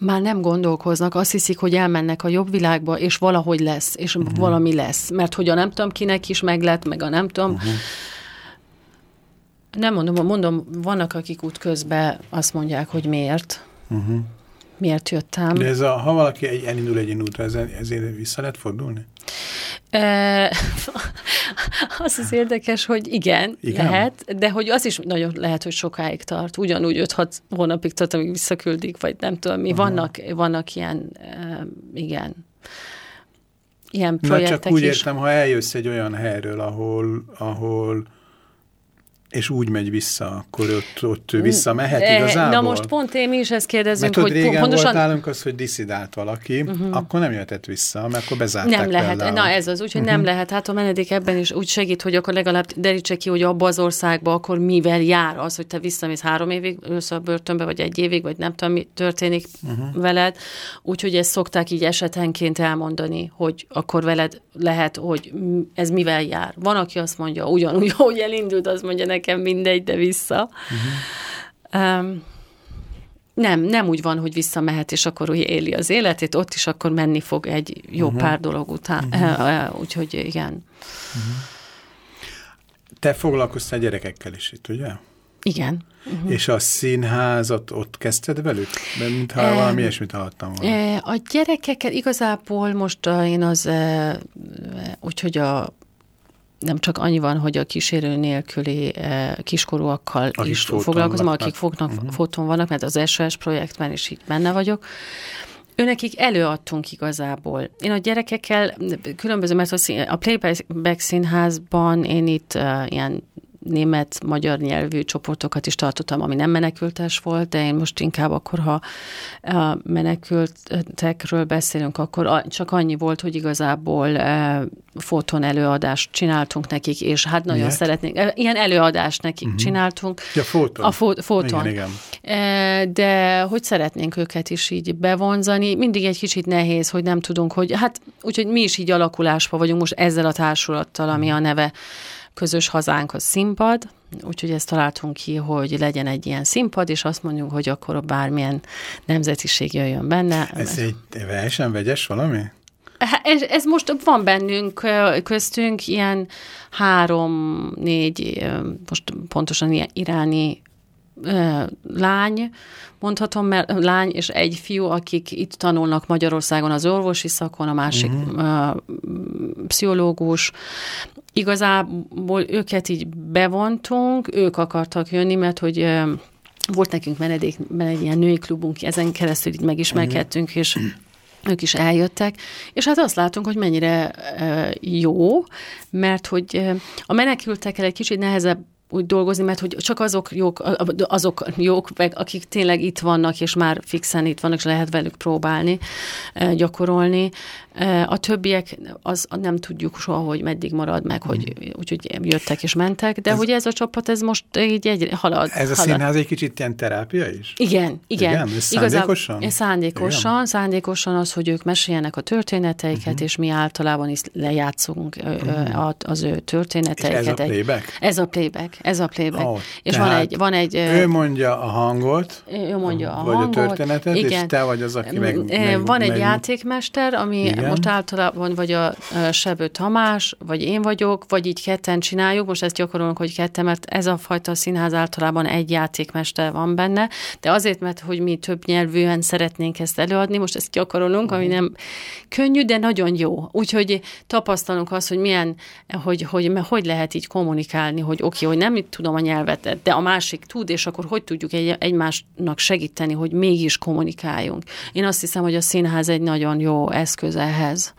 már nem gondolkoznak, azt hiszik, hogy elmennek a jobb világba, és valahogy lesz, és uh-huh. valami lesz. Mert hogy a nem tudom kinek is meg lett, meg a nem tudom, uh-huh nem mondom, mondom, vannak, akik út közben azt mondják, hogy miért. Uh-huh. Miért jöttem. De ez a, ha valaki egy, elindul egy útra, ez, ezért vissza lehet fordulni? E, az az érdekes, hogy igen, igen, lehet, de hogy az is nagyon lehet, hogy sokáig tart. Ugyanúgy 5-6 hónapig tart, amíg visszaküldik, vagy nem tudom mi. Uh-huh. Vannak, vannak ilyen, uh, igen, ilyen projektek Na csak úgy is. értem, ha eljössz egy olyan helyről, ahol, ahol és úgy megy vissza, akkor ott, ott ő visszamehet igazából? Na most pont én is ezt kérdezünk, mert hogy régen pontosan... volt nálunk az, hogy diszidált valaki, uh -huh. akkor nem jöhetett vissza, mert akkor bezárták Nem lehet, például. na ez az, úgyhogy uh -huh. nem mhm. lehet. Hát a menedék ebben is úgy segít, hogy akkor legalább derítse ki, hogy abba az országba akkor mivel jár az, hogy te visszamész három évig, a börtönbe, vagy egy évig, vagy nem tudom, mi történik uh -huh. veled. Úgyhogy ezt szokták így esetenként elmondani, hogy akkor veled lehet, hogy ez mivel jár. Van, aki azt mondja, ugyanúgy, ahogy elindult, azt mondja nekem mindegy, de vissza. Uh-huh. Um, nem, nem úgy van, hogy visszamehet, és akkor úgy éli az életét, ott is akkor menni fog egy jó uh-huh. pár dolog után. Uh-huh. Úgyhogy igen. Uh-huh. Te foglalkoztál gyerekekkel is itt, ugye? Igen. Uh-huh. És a színházat ott kezdted velük? Mert mintha e, valami ilyesmit hallottam volna. A gyerekekkel igazából most én az, úgyhogy a nem csak annyi van, hogy a kísérő nélküli eh, kiskorúakkal akik is foglalkozom, akik hát, fognak, uh-huh. fotón vannak, mert az SOS projektben is így benne vagyok. Őnekik előadtunk igazából. Én a gyerekekkel különböző, mert a Playback színházban én itt uh, ilyen német-magyar nyelvű csoportokat is tartottam, ami nem menekültes volt, de én most inkább akkor, ha a menekültekről beszélünk, akkor csak annyi volt, hogy igazából foton előadást csináltunk nekik, és hát nagyon Miért? szeretnénk, ilyen előadást nekik uh-huh. csináltunk. Ja, foton. A fo- foton. Igen, igen. De hogy szeretnénk őket is így bevonzani, mindig egy kicsit nehéz, hogy nem tudunk, hogy hát úgyhogy mi is így alakulásban vagyunk most ezzel a társulattal, ami a neve közös hazánk a színpad, úgyhogy ezt találtunk ki, hogy legyen egy ilyen színpad, és azt mondjuk, hogy akkor bármilyen nemzetiség jöjjön benne. Ez egy teljesen vegyes valami? Ez, ez most van bennünk köztünk ilyen három-négy, most pontosan ilyen iráni lány, mondhatom, mert lány és egy fiú, akik itt tanulnak Magyarországon az orvosi szakon, a másik uh-huh. pszichológus, Igazából őket így bevontunk, ők akartak jönni, mert hogy volt nekünk menedék, egy ilyen női klubunk, ezen keresztül így megismerkedtünk, és ők is eljöttek, és hát azt látunk, hogy mennyire jó, mert hogy a menekültekkel egy kicsit nehezebb úgy dolgozni, mert hogy csak azok jók, azok jók, meg akik tényleg itt vannak, és már fixen itt vannak, és lehet velük próbálni, gyakorolni. A többiek, az nem tudjuk soha, hogy meddig marad meg, hogy mm. úgyhogy jöttek és mentek, de ez, hogy ez a csapat, ez most így egy halad. Ez a halad. színház egy kicsit ilyen terápia is? Igen, igen. igen ez szándékosan? Igazán, szándékosan, igen. szándékosan az, hogy ők meséljenek a történeteiket, uh-huh. és mi általában is lejátszunk uh-huh. az ő történeteiket. És ez a playback? Ez a playback, ez a playback. Oh, és van egy, van egy... Ő mondja a hangot, ő mondja a vagy hangot, a történetet, igen. és te vagy az, aki meg... meg van egy meg, játékmester, ami igen igen. Most általában vagy a Sebő Tamás, vagy én vagyok, vagy így ketten csináljuk, most ezt gyakorolunk, hogy ketten, mert ez a fajta színház általában egy játékmester van benne, de azért, mert hogy mi több nyelvűen szeretnénk ezt előadni, most ezt gyakorolunk, ami nem könnyű, de nagyon jó. Úgyhogy tapasztalunk azt, hogy milyen, hogy, hogy, hogy, hogy lehet így kommunikálni, hogy oké, okay, hogy nem tudom a nyelvet, de a másik tud, és akkor hogy tudjuk egy, egymásnak segíteni, hogy mégis kommunikáljunk. Én azt hiszem, hogy a színház egy nagyon jó eszköz ehhez.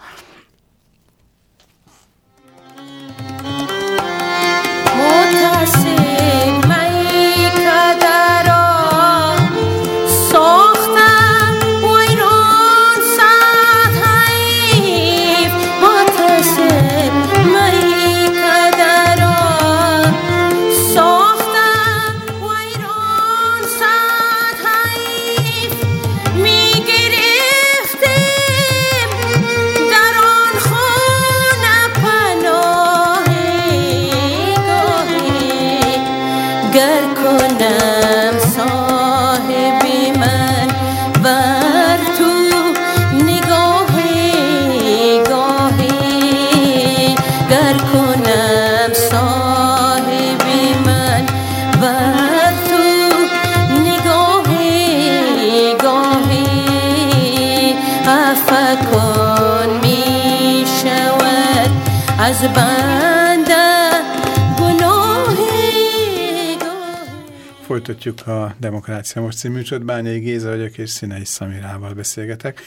Folytatjuk a Demokrácia Most című. Bányai Géza vagyok, és Színei Szamirával beszélgetek,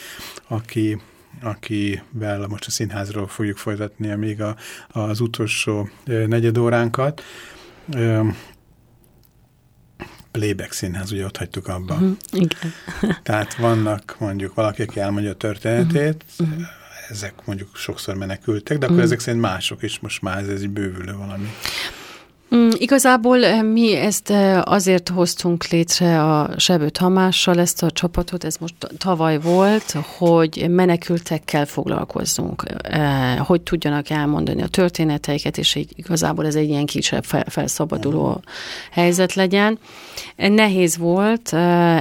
aki akivel most a színházról fogjuk folytatni még a, az utolsó negyed óránkat. playback színház, ugye ott hagytuk abba. Igen. Tehát vannak mondjuk valaki, aki elmondja a történetét, uh-huh. ezek mondjuk sokszor menekültek, de akkor ezek szerint mások is most már ez, ez egy bővülő valami. Mm, igazából eh, mi ezt eh, azért hoztunk létre a Sebő Tamással ezt a csapatot, ez most tavaly volt, hogy menekültekkel foglalkozzunk, eh, hogy tudjanak elmondani a történeteiket, és így igazából ez egy ilyen kisebb felszabaduló helyzet legyen. Nehéz volt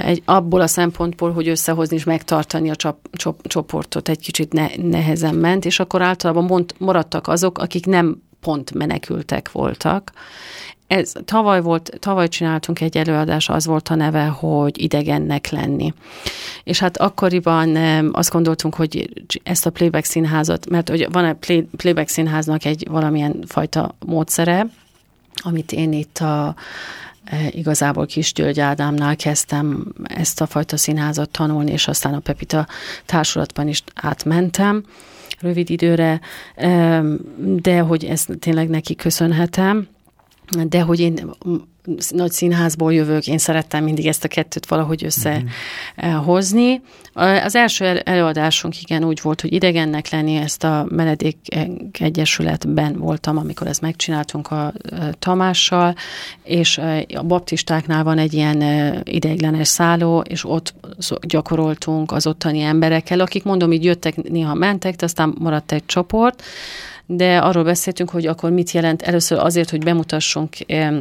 egy, abból a szempontból, hogy összehozni és megtartani a csap, csop, csoportot egy kicsit ne, nehezen ment, és akkor általában mond, maradtak azok, akik nem pont menekültek voltak. Ez tavaly volt, tavaly csináltunk egy előadás, az volt a neve, hogy idegennek lenni. És hát akkoriban azt gondoltunk, hogy ezt a playback színházat, mert hogy van a play, playback színháznak egy valamilyen fajta módszere, amit én itt a e, igazából Kis György Ádámnál kezdtem ezt a fajta színházat tanulni, és aztán a Pepita társulatban is átmentem rövid időre, de hogy ezt tényleg neki köszönhetem, de hogy én nagy színházból jövök, én szerettem mindig ezt a kettőt valahogy összehozni. Az első előadásunk igen úgy volt, hogy idegennek lenni, ezt a Menedék Egyesületben voltam, amikor ezt megcsináltunk a Tamással, és a baptistáknál van egy ilyen ideiglenes szálló, és ott gyakoroltunk az ottani emberekkel, akik mondom, így jöttek, néha mentek, de aztán maradt egy csoport, de arról beszéltünk, hogy akkor mit jelent először azért, hogy bemutassunk E,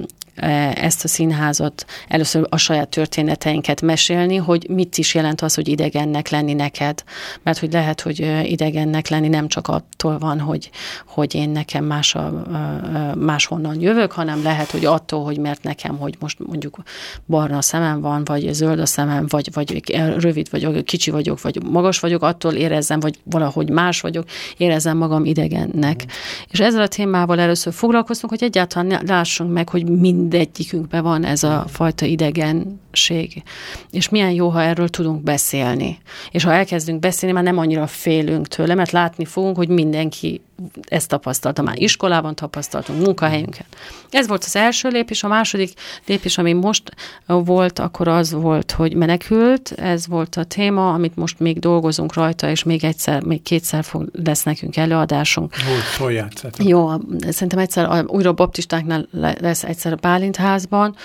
ezt a színházat, először a saját történeteinket mesélni, hogy mit is jelent az, hogy idegennek lenni neked. Mert hogy lehet, hogy e, idegennek lenni nem csak attól van, hogy, hogy én nekem más a, e, máshonnan jövök, hanem lehet, hogy attól, hogy mert nekem, hogy most mondjuk barna szemem van, vagy zöld a szemem, vagy, vagy rövid vagyok, kicsi vagyok, vagy magas vagyok, attól érezzem, vagy valahogy más vagyok, érezzem magam idegennek. Mm. És ezzel a témával először foglalkoztunk, hogy egyáltalán lássunk meg, hogy mind mindegyikünkben van ez a fajta idegenség. És milyen jó, ha erről tudunk beszélni. És ha elkezdünk beszélni, már nem annyira félünk tőle, mert látni fogunk, hogy mindenki ezt tapasztalta, már iskolában tapasztaltunk, munkahelyünket. Ez volt az első lépés, a második lépés, ami most volt, akkor az volt, hogy menekült, ez volt a téma, amit most még dolgozunk rajta, és még egyszer, még kétszer fog, lesz nekünk előadásunk. Hol, hol játszatok? Jó, szerintem egyszer újra a baptistáknál lesz egyszer a Bálint házban,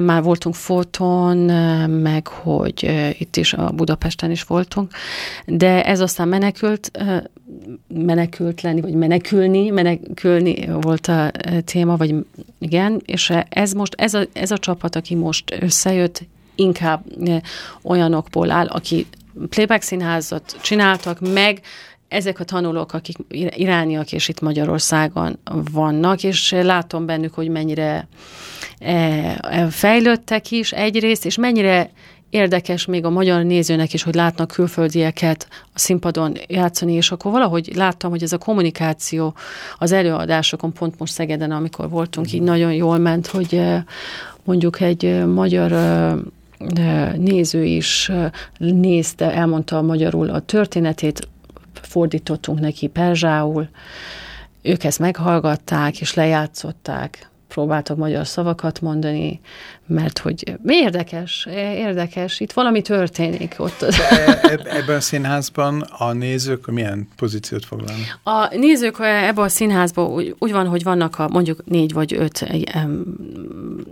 már voltunk fotón, meg hogy itt is a Budapesten is voltunk, de ez aztán menekült, menekült lenni, vagy menekülni, menekülni volt a téma, vagy igen, és ez most, ez a, ez a csapat, aki most összejött, inkább olyanokból áll, aki playback színházat csináltak, meg ezek a tanulók, akik irániak és itt Magyarországon vannak, és látom bennük, hogy mennyire fejlődtek is egyrészt, és mennyire érdekes még a magyar nézőnek is, hogy látnak külföldieket a színpadon játszani, és akkor valahogy láttam, hogy ez a kommunikáció az előadásokon, pont most Szegeden, amikor voltunk, így nagyon jól ment, hogy eh, mondjuk egy magyar néző is nézte, elmondta magyarul a történetét, fordítottunk neki perzsául, ők ezt meghallgatták, és lejátszották, próbáltak magyar szavakat mondani, mert hogy érdekes, érdekes, itt valami történik ott. E, ebben a színházban a nézők milyen pozíciót foglalnak? A nézők ebben a színházban úgy, úgy van, hogy vannak a, mondjuk négy vagy öt,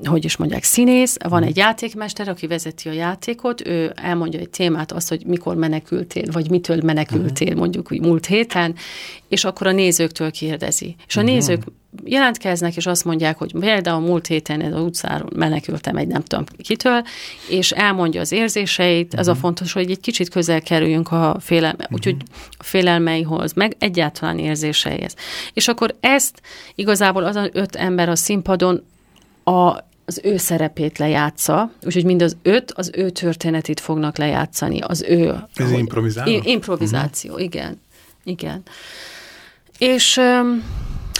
hogy is mondják, színész, van egy játékmester, aki vezeti a játékot, ő elmondja egy témát, azt, hogy mikor menekültél, vagy mitől menekültél, uh-huh. mondjuk úgy múlt héten, és akkor a nézőktől kérdezi. És a uh-huh. nézők jelentkeznek, és azt mondják, hogy például múlt héten ez a utcáról menekültem egy nem tudom kitől, és elmondja az érzéseit, uh-huh. ez a mhm. fontos, hogy egy kicsit közel kerüljünk a félelme, uh-huh. úgyhogy a félelmeihoz, meg egyáltalán érzéseihez. És akkor ezt igazából az öt ember a színpadon a az ő szerepét lejátsza, úgyhogy mind az öt az ő történetét fognak lejátszani, az ő... Ez ahogy, improvizáló? Improvizáció, uh-huh. igen. Igen. És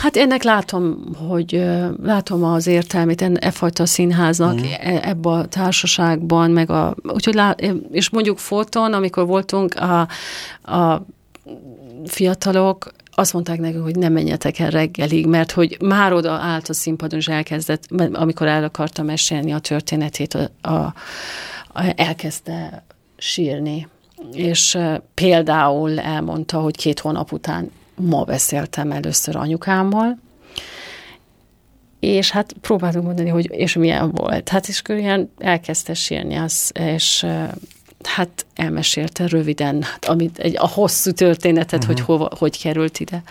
Hát ennek látom, hogy látom az értelmét e fajta színháznak mm. ebbe a társaságban, meg a, úgyhogy lá, és mondjuk foton, amikor voltunk, a, a fiatalok azt mondták nekünk, hogy nem menjetek el reggelig, mert hogy már oda állt a színpadon, és elkezdett, amikor el akartam mesélni a történetét, a, a, a, elkezdte sírni. És például elmondta, hogy két hónap után ma beszéltem először anyukámmal, és hát próbáltuk mondani, hogy és milyen volt. Hát és akkor ilyen elkezdte sírni, az, és hát elmesélte röviden, hát, amit, egy, a hosszú történetet, uh-huh. hogy hova, hogy került ide.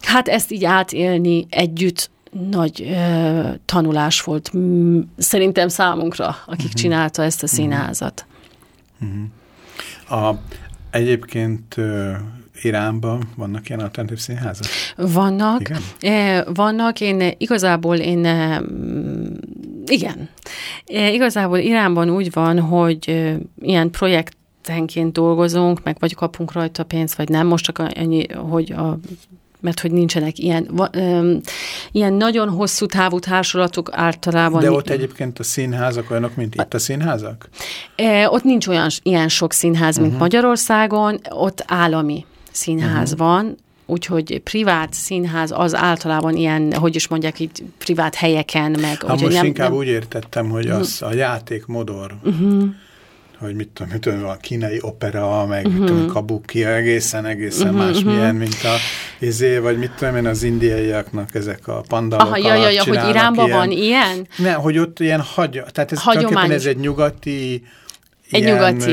Hát ezt így átélni együtt nagy ö, tanulás volt szerintem számunkra, akik uh-huh. csinálta ezt a színházat. Uh-huh. A, egyébként Iránban vannak ilyen alternatív színházak? Vannak. Igen? Vannak. Én igazából én igen. Igazából Iránban úgy van, hogy ilyen projektenként dolgozunk, meg vagy kapunk rajta pénzt, vagy nem. Most csak ennyi, hogy a mert hogy nincsenek ilyen, um, ilyen nagyon hosszú távú társulatok általában. De ott egyébként a színházak olyanok, mint itt a színházak? E, ott nincs olyan ilyen sok színház, mint uh -huh. Magyarországon, ott állami színház uh-huh. van, úgyhogy privát színház az általában ilyen, hogy is mondják, így privát helyeken, meg... Ha most nem, inkább nem... úgy értettem, hogy az a játék modor, uh-huh. hogy mit tudom, mit tudom, a kínai opera, meg uh-huh. mit tudom, kabuki, egészen, egészen uh-huh, másmilyen, mint a izé, vagy mit tudom én, az indiaiaknak ezek a pandalok Aha, ja, ja, ja, hogy Iránban ilyen, van ilyen? Ne, hogy ott ilyen hagy, tehát ez, ez egy nyugati egy ilyen, nyugati,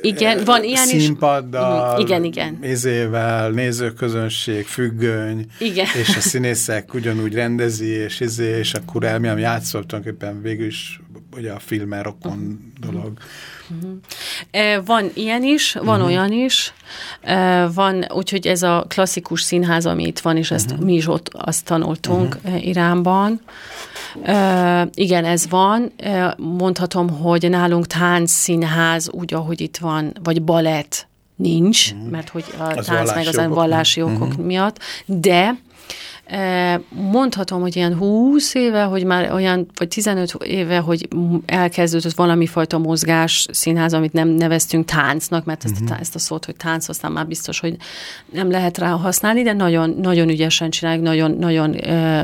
igen, van ilyen is. Színpaddal, igen, igen. izével, nézőközönség, függöny, igen. és a színészek ugyanúgy rendezi, és izé, és akkor elmélem játszol tulajdonképpen végül is ugye a filmen rokon uh -huh. dolog. Uh -huh. Van ilyen is, van uh mhm. -huh. olyan is, van, úgyhogy ez a klasszikus színház, ami itt van, és ezt uh mhm. -huh. mi is ott azt tanultunk uh -huh. Iránban. Igen, ez van. Mondhatom, hogy nálunk színház, úgy, ahogy itt van, vagy balett nincs, mert hogy a az tánc meg az vallási okok uh -huh. miatt, de Mondhatom, hogy ilyen 20 éve, hogy már olyan, vagy 15 éve, hogy elkezdődött valami fajta mozgás színház, amit nem neveztünk táncnak, mert ezt, uh-huh. a, ezt a szót, hogy tánc, aztán már biztos, hogy nem lehet rá használni, de nagyon, nagyon ügyesen csinálják, nagyon, nagyon,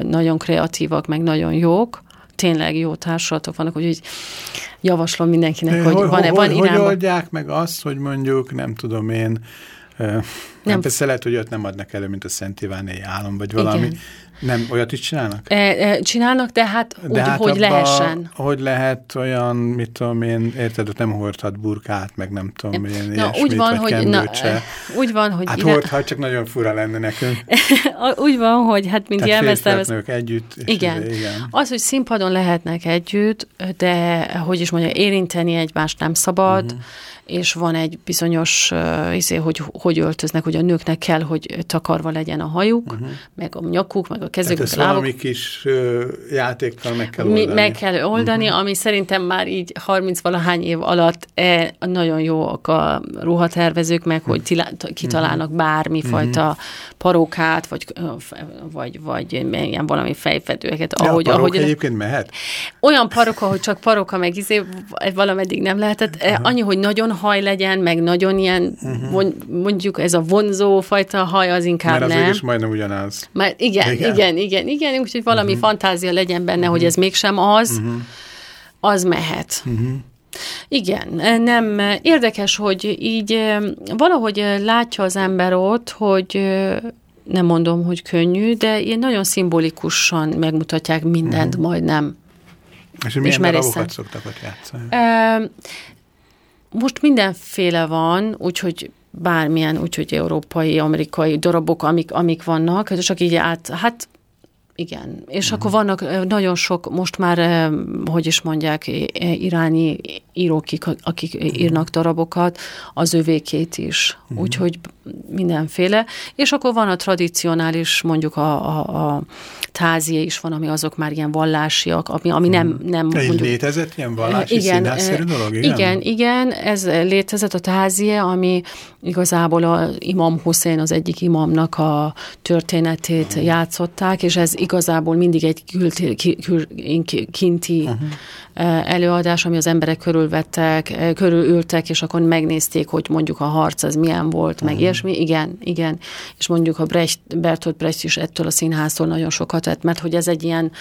nagyon kreatívak, meg nagyon jók tényleg jó társulatok vannak, úgyhogy javaslom mindenkinek, hogy, hogy van-e, van irányba. Hogy oldják meg azt, hogy mondjuk, nem tudom én, nem. nem persze lehet, hogy ott nem adnak elő, mint a Szent Iváné állam, vagy valami. Igen. Nem, olyat is csinálnak? E, e, csinálnak, de hát de úgy, hát hogy abba, lehessen. Hogy lehet olyan, mit tudom én, érted, ott nem hordhat burkát, meg nem tudom én, na, ilyesmit, úgy van, hogy, na, úgy van, hogy... Hát ide... hordhat, csak nagyon fura lenne nekünk. úgy van, hogy hát mint jelmeztem... Tehát együtt. Igen. igen. Az, hogy színpadon lehetnek együtt, de hogy is mondja, érinteni egymást nem szabad, uh mhm. -huh és van egy bizonyos uh, izé, hogy hogy öltöznek, hogy a nőknek kell, hogy takarva legyen a hajuk, uh mhm. -huh. meg a nyakuk, meg a kezük, meg a lábuk. valami kis uh, játékkal meg kell oldani. Mi, meg kell oldani, uh mhm. -huh. ami szerintem már így 30-valahány év alatt e, nagyon jóak a ruhatervezők, meg hogy tilá, kitalálnak bármifajta uh -huh. parókát, vagy, vagy, vagy ilyen valami fejfedőket. De ahogy, a ahogy egyébként mehet? Olyan paróka, hogy csak paróka, meg izé, valameddig nem lehetett. Uh -huh. Annyi, hogy nagyon haj legyen, meg nagyon ilyen, uh-huh. mondjuk ez a vonzó fajta haj, az inkább Mert az nem. is majdnem ugyanaz. Mert igen, igen, igen, igen, igen úgyhogy valami uh-huh. fantázia legyen benne, uh-huh. hogy ez mégsem az, uh-huh. az mehet. Uh-huh. Igen, nem érdekes, hogy így valahogy látja az ember ott, hogy nem mondom, hogy könnyű, de ilyen nagyon szimbolikusan megmutatják mindent, uh-huh. majdnem. És milyen darabokat szoktak ott játszani? Most mindenféle van, úgyhogy bármilyen, úgyhogy európai, amerikai darabok, amik, amik vannak, csak így át, hát igen, és uh-huh. akkor vannak nagyon sok, most már, hogy is mondják, iráni írók, akik uh-huh. írnak darabokat, az övékét is, uh-huh. úgyhogy mindenféle. És akkor van a tradicionális, mondjuk a, a, a tázié is van, ami azok már ilyen vallásiak, ami, ami nem... nem Egy mondjuk, létezett ilyen vallási igen, színházszerű dolog? Igen? igen, igen, ez létezett a tázié, ami igazából a Imam Hussein, az egyik imamnak a történetét uh-huh. játszották, és ez igazából mindig egy kül, kül, kinti uh-huh. előadás, ami az emberek körülvettek, körülültek, és akkor megnézték, hogy mondjuk a harc az milyen volt, uh-huh. meg ilyesmi. Igen, igen. És mondjuk a Brecht, Bertolt Brecht is ettől a színháztól nagyon sokat vett, mert hogy ez egy ilyen,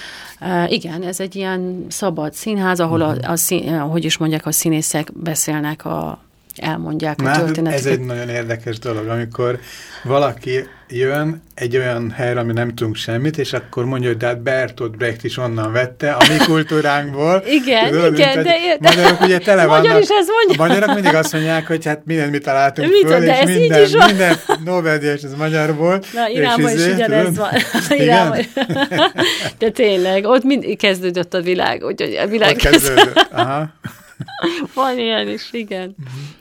igen, ez egy ilyen szabad színház, ahol a, a szín, hogy is mondják, a színészek beszélnek a elmondják Már a történetet. Ez egy nagyon érdekes dolog, amikor valaki jön egy olyan helyre, ami nem tudunk semmit, és akkor mondja, hogy de hát Bertolt Brecht is onnan vette, a mi kultúránkból. igen, tudod, igen, mint, de... Magyarok ugye tele Magyar vannak. Is ez mondja. A magyarok mindig azt mondják, hogy hát mindent mi találtunk mit, föl, de és minden, is minden Nobel-díjas ez magyarból. Na, Iránban is izé, ugyanez van. Iránban. De tényleg, ott mind kezdődött a világ, úgyhogy a világ ott kezdődött, aha. Van ilyen is, igen. Uh-huh.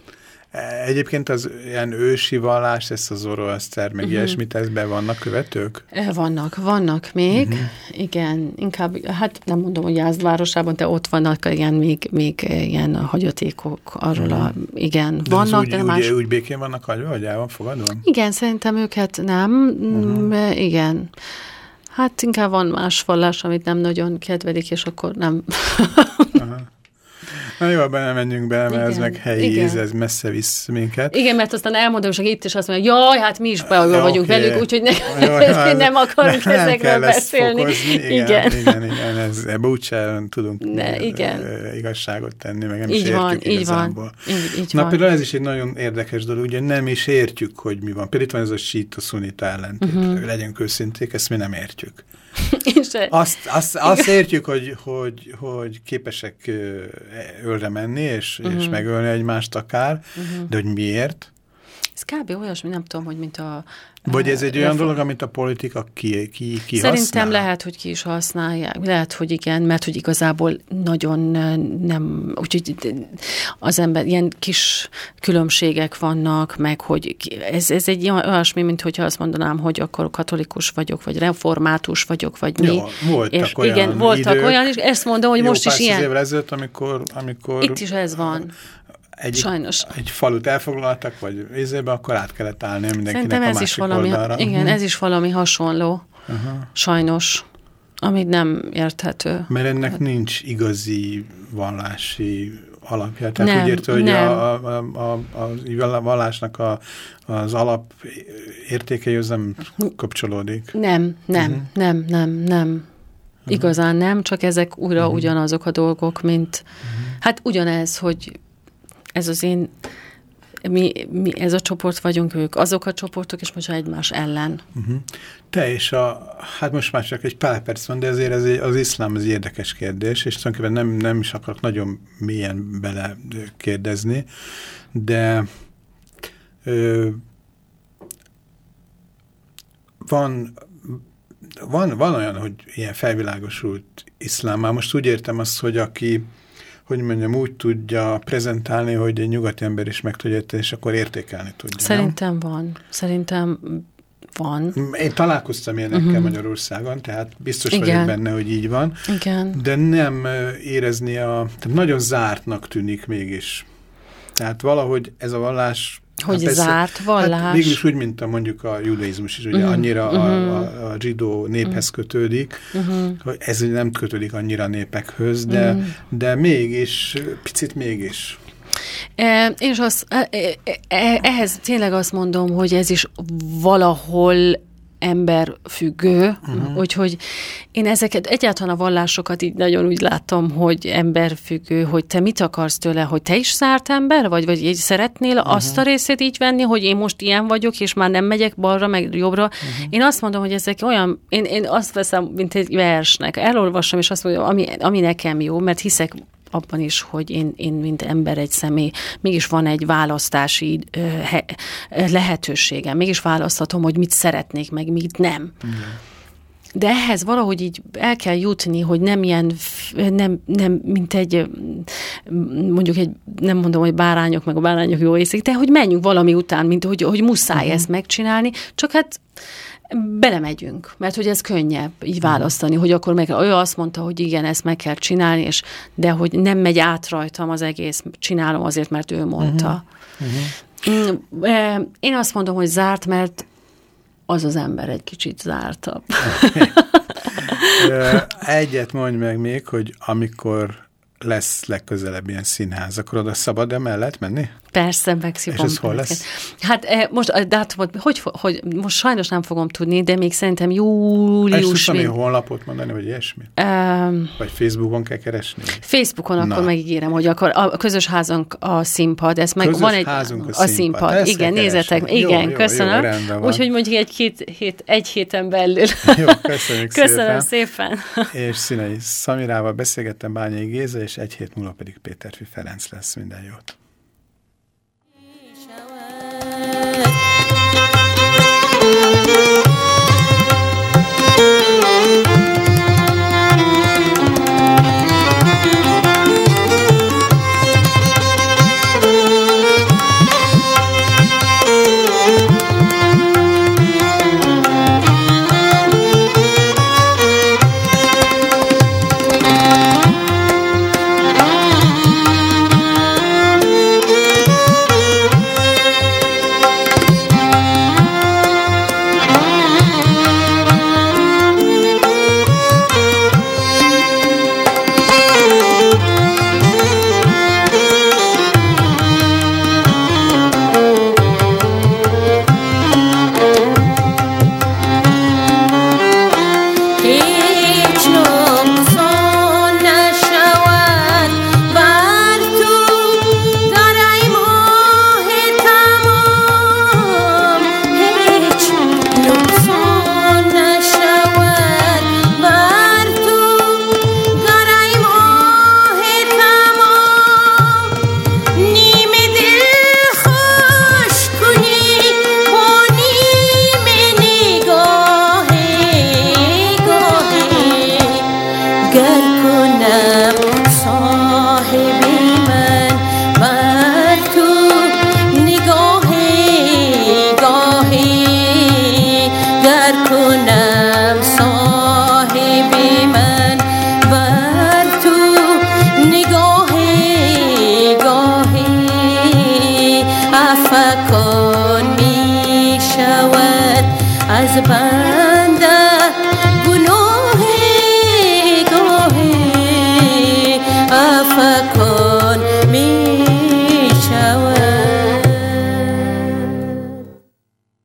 Egyébként az ilyen ősi vallás, ezt az Zoroaster, meg uh -huh. ilyesmit, ezben vannak követők? Vannak, vannak még, uh -huh. igen, inkább, hát nem mondom, hogy Jászvárosában, de ott vannak ilyen, még, még ilyen hagyatékok arról uh -huh. a, igen, de vannak, úgy, de úgy, más... Úgy békén vannak hagyva, hogy el van fogadva? Igen, szerintem őket nem, uh -huh. igen. Hát inkább van más vallás, amit nem nagyon kedvelik, és akkor nem. Na jó, abban nem menjünk bele, mert igen, ez meg helyi igen. íz, ez messze visz minket. Igen, mert aztán elmondom, hogy itt is azt mondja, jaj, hát mi is be ja, vagyunk okay. velük, úgyhogy ne, jó, jó, nem akarunk nem ezekről beszélni. Igen, igen, igen, igen, ez, ebbe úgyse tudunk ne, igen. igazságot tenni, meg nem így is van, értjük így igazából. Van, így, így Na van. például ez is egy nagyon érdekes dolog, ugye nem is értjük, hogy mi van. Például itt van ez a sít, a szunita ellentét. Uh -huh. Legyünk őszinték, ezt mi nem értjük. azt, azt, azt értjük, hogy, hogy, hogy képesek ölre menni, és, uh -huh. és mhm. megölni egymást akár, uh mhm. -huh. de hogy miért? Ez kb. olyasmi, nem tudom, hogy mint a... Vagy ez egy olyan dolog, amit a politika ki, ki, ki Szerintem használ? lehet, hogy ki is használják. Lehet, hogy igen, mert hogy igazából nagyon nem... Úgyhogy az ember, ilyen kis különbségek vannak, meg hogy ez, ez egy olyasmi, mint hogyha azt mondanám, hogy akkor katolikus vagyok, vagy református vagyok, vagy mi. Jó, voltak és olyan igen, voltak idők, olyan, és ezt mondom, hogy jó, most is ilyen. évvel ezelőtt, amikor, amikor... Itt is ez van egy, Sajnos. egy falut elfoglaltak, vagy vízébe, akkor át kellett állni mindenkinek Szerintem ez a is valami, oldalra. Igen, uh-huh. ez is valami hasonló. Uh-huh. Sajnos. Amit nem érthető. Mert ennek nincs igazi vallási alapja. Tehát nem, úgy érte, hogy nem. A, a, a, a vallásnak a, az alap értékeihoz nem kapcsolódik. Nem, nem, uh-huh. nem, nem, nem. Uh-huh. Igazán nem, csak ezek újra uh-huh. ugyanazok a dolgok, mint uh-huh. hát ugyanez, hogy ez az én, mi, mi ez a csoport vagyunk, ők azok a csoportok, és most egymás ellen. Uh-huh. Te és a, hát most már csak egy pár perc van, de azért az, az iszlám az érdekes kérdés, és tulajdonképpen nem, nem is akarok nagyon mélyen bele kérdezni, de ö, van, van, van olyan, hogy ilyen felvilágosult iszlám, már most úgy értem azt, hogy aki hogy mondjam, úgy tudja prezentálni, hogy egy nyugati ember is meg tudja érteni, és akkor értékelni tudja. Szerintem nem? van. Szerintem van. Én találkoztam ilyenekkel uh mhm. -huh. Magyarországon, tehát biztos Igen. vagyok benne, hogy így van. Igen. De nem érezni a... Tehát nagyon zártnak tűnik mégis. Tehát valahogy ez a vallás hogy hát zárt hát vallás. Hát mégis úgy, mint a mondjuk a judaizmus is, ugye uh mhm, -huh, annyira uh -huh. a, mhm. a, a zsidó néphez kötődik, uh -huh. hogy ez nem kötődik annyira a népekhöz, de, uh -huh. de mégis, picit mégis. E, és az, e, e, ehhez tényleg azt mondom, hogy ez is valahol emberfüggő, uh-huh. úgyhogy én ezeket, egyáltalán a vallásokat így nagyon úgy látom, hogy emberfüggő, hogy te mit akarsz tőle, hogy te is szárt ember vagy, vagy így szeretnél uh-huh. azt a részét így venni, hogy én most ilyen vagyok, és már nem megyek balra, meg jobbra. Uh-huh. Én azt mondom, hogy ezek olyan, én, én azt veszem, mint egy versnek, elolvasom, és azt mondom, ami, ami nekem jó, mert hiszek abban is, hogy én, én mint ember, egy személy, mégis van egy választási lehetőségem, mégis választhatom, hogy mit szeretnék, meg mit nem. Igen. de ehhez valahogy így el kell jutni, hogy nem ilyen, nem, nem mint egy, mondjuk egy, nem mondom, hogy bárányok, meg a bárányok jó észik, de hogy menjünk valami után, mint hogy, hogy muszáj uh-huh. ezt megcsinálni, csak hát belemegyünk, mert hogy ez könnyebb így választani, hogy akkor meg ő azt mondta, hogy igen, ezt meg kell csinálni, és de hogy nem megy át rajtam az egész, csinálom azért, mert ő mondta. Uh-huh. Uh-huh. Én azt mondom, hogy zárt, mert az az ember egy kicsit zártabb. Egyet mondj meg még, hogy amikor lesz legközelebb ilyen színház, akkor oda szabad emellett menni? Persze, megszívom. És ez hol lesz? Hát eh, most a dátumot, hogy, hogy, most sajnos nem fogom tudni, de még szerintem július... És tudsz honlapot mondani, vagy ilyesmi? Um, vagy Facebookon kell keresni? Facebookon Na. akkor megígérem, hogy akkor a közös házunk a színpad, ez meg közös van egy... házunk a, a színpad. színpad. Igen, nézzetek. Igen, jó, köszönöm. Úgyhogy mondjuk egy, két, hét, egy héten belül. Jó, köszönjük Köszönöm szépen. szépen. és Színei Szamirával beszélgettem Bányai Géza, és egy hét múlva pedig Péterfi Ferenc lesz. Minden jót. Yeah.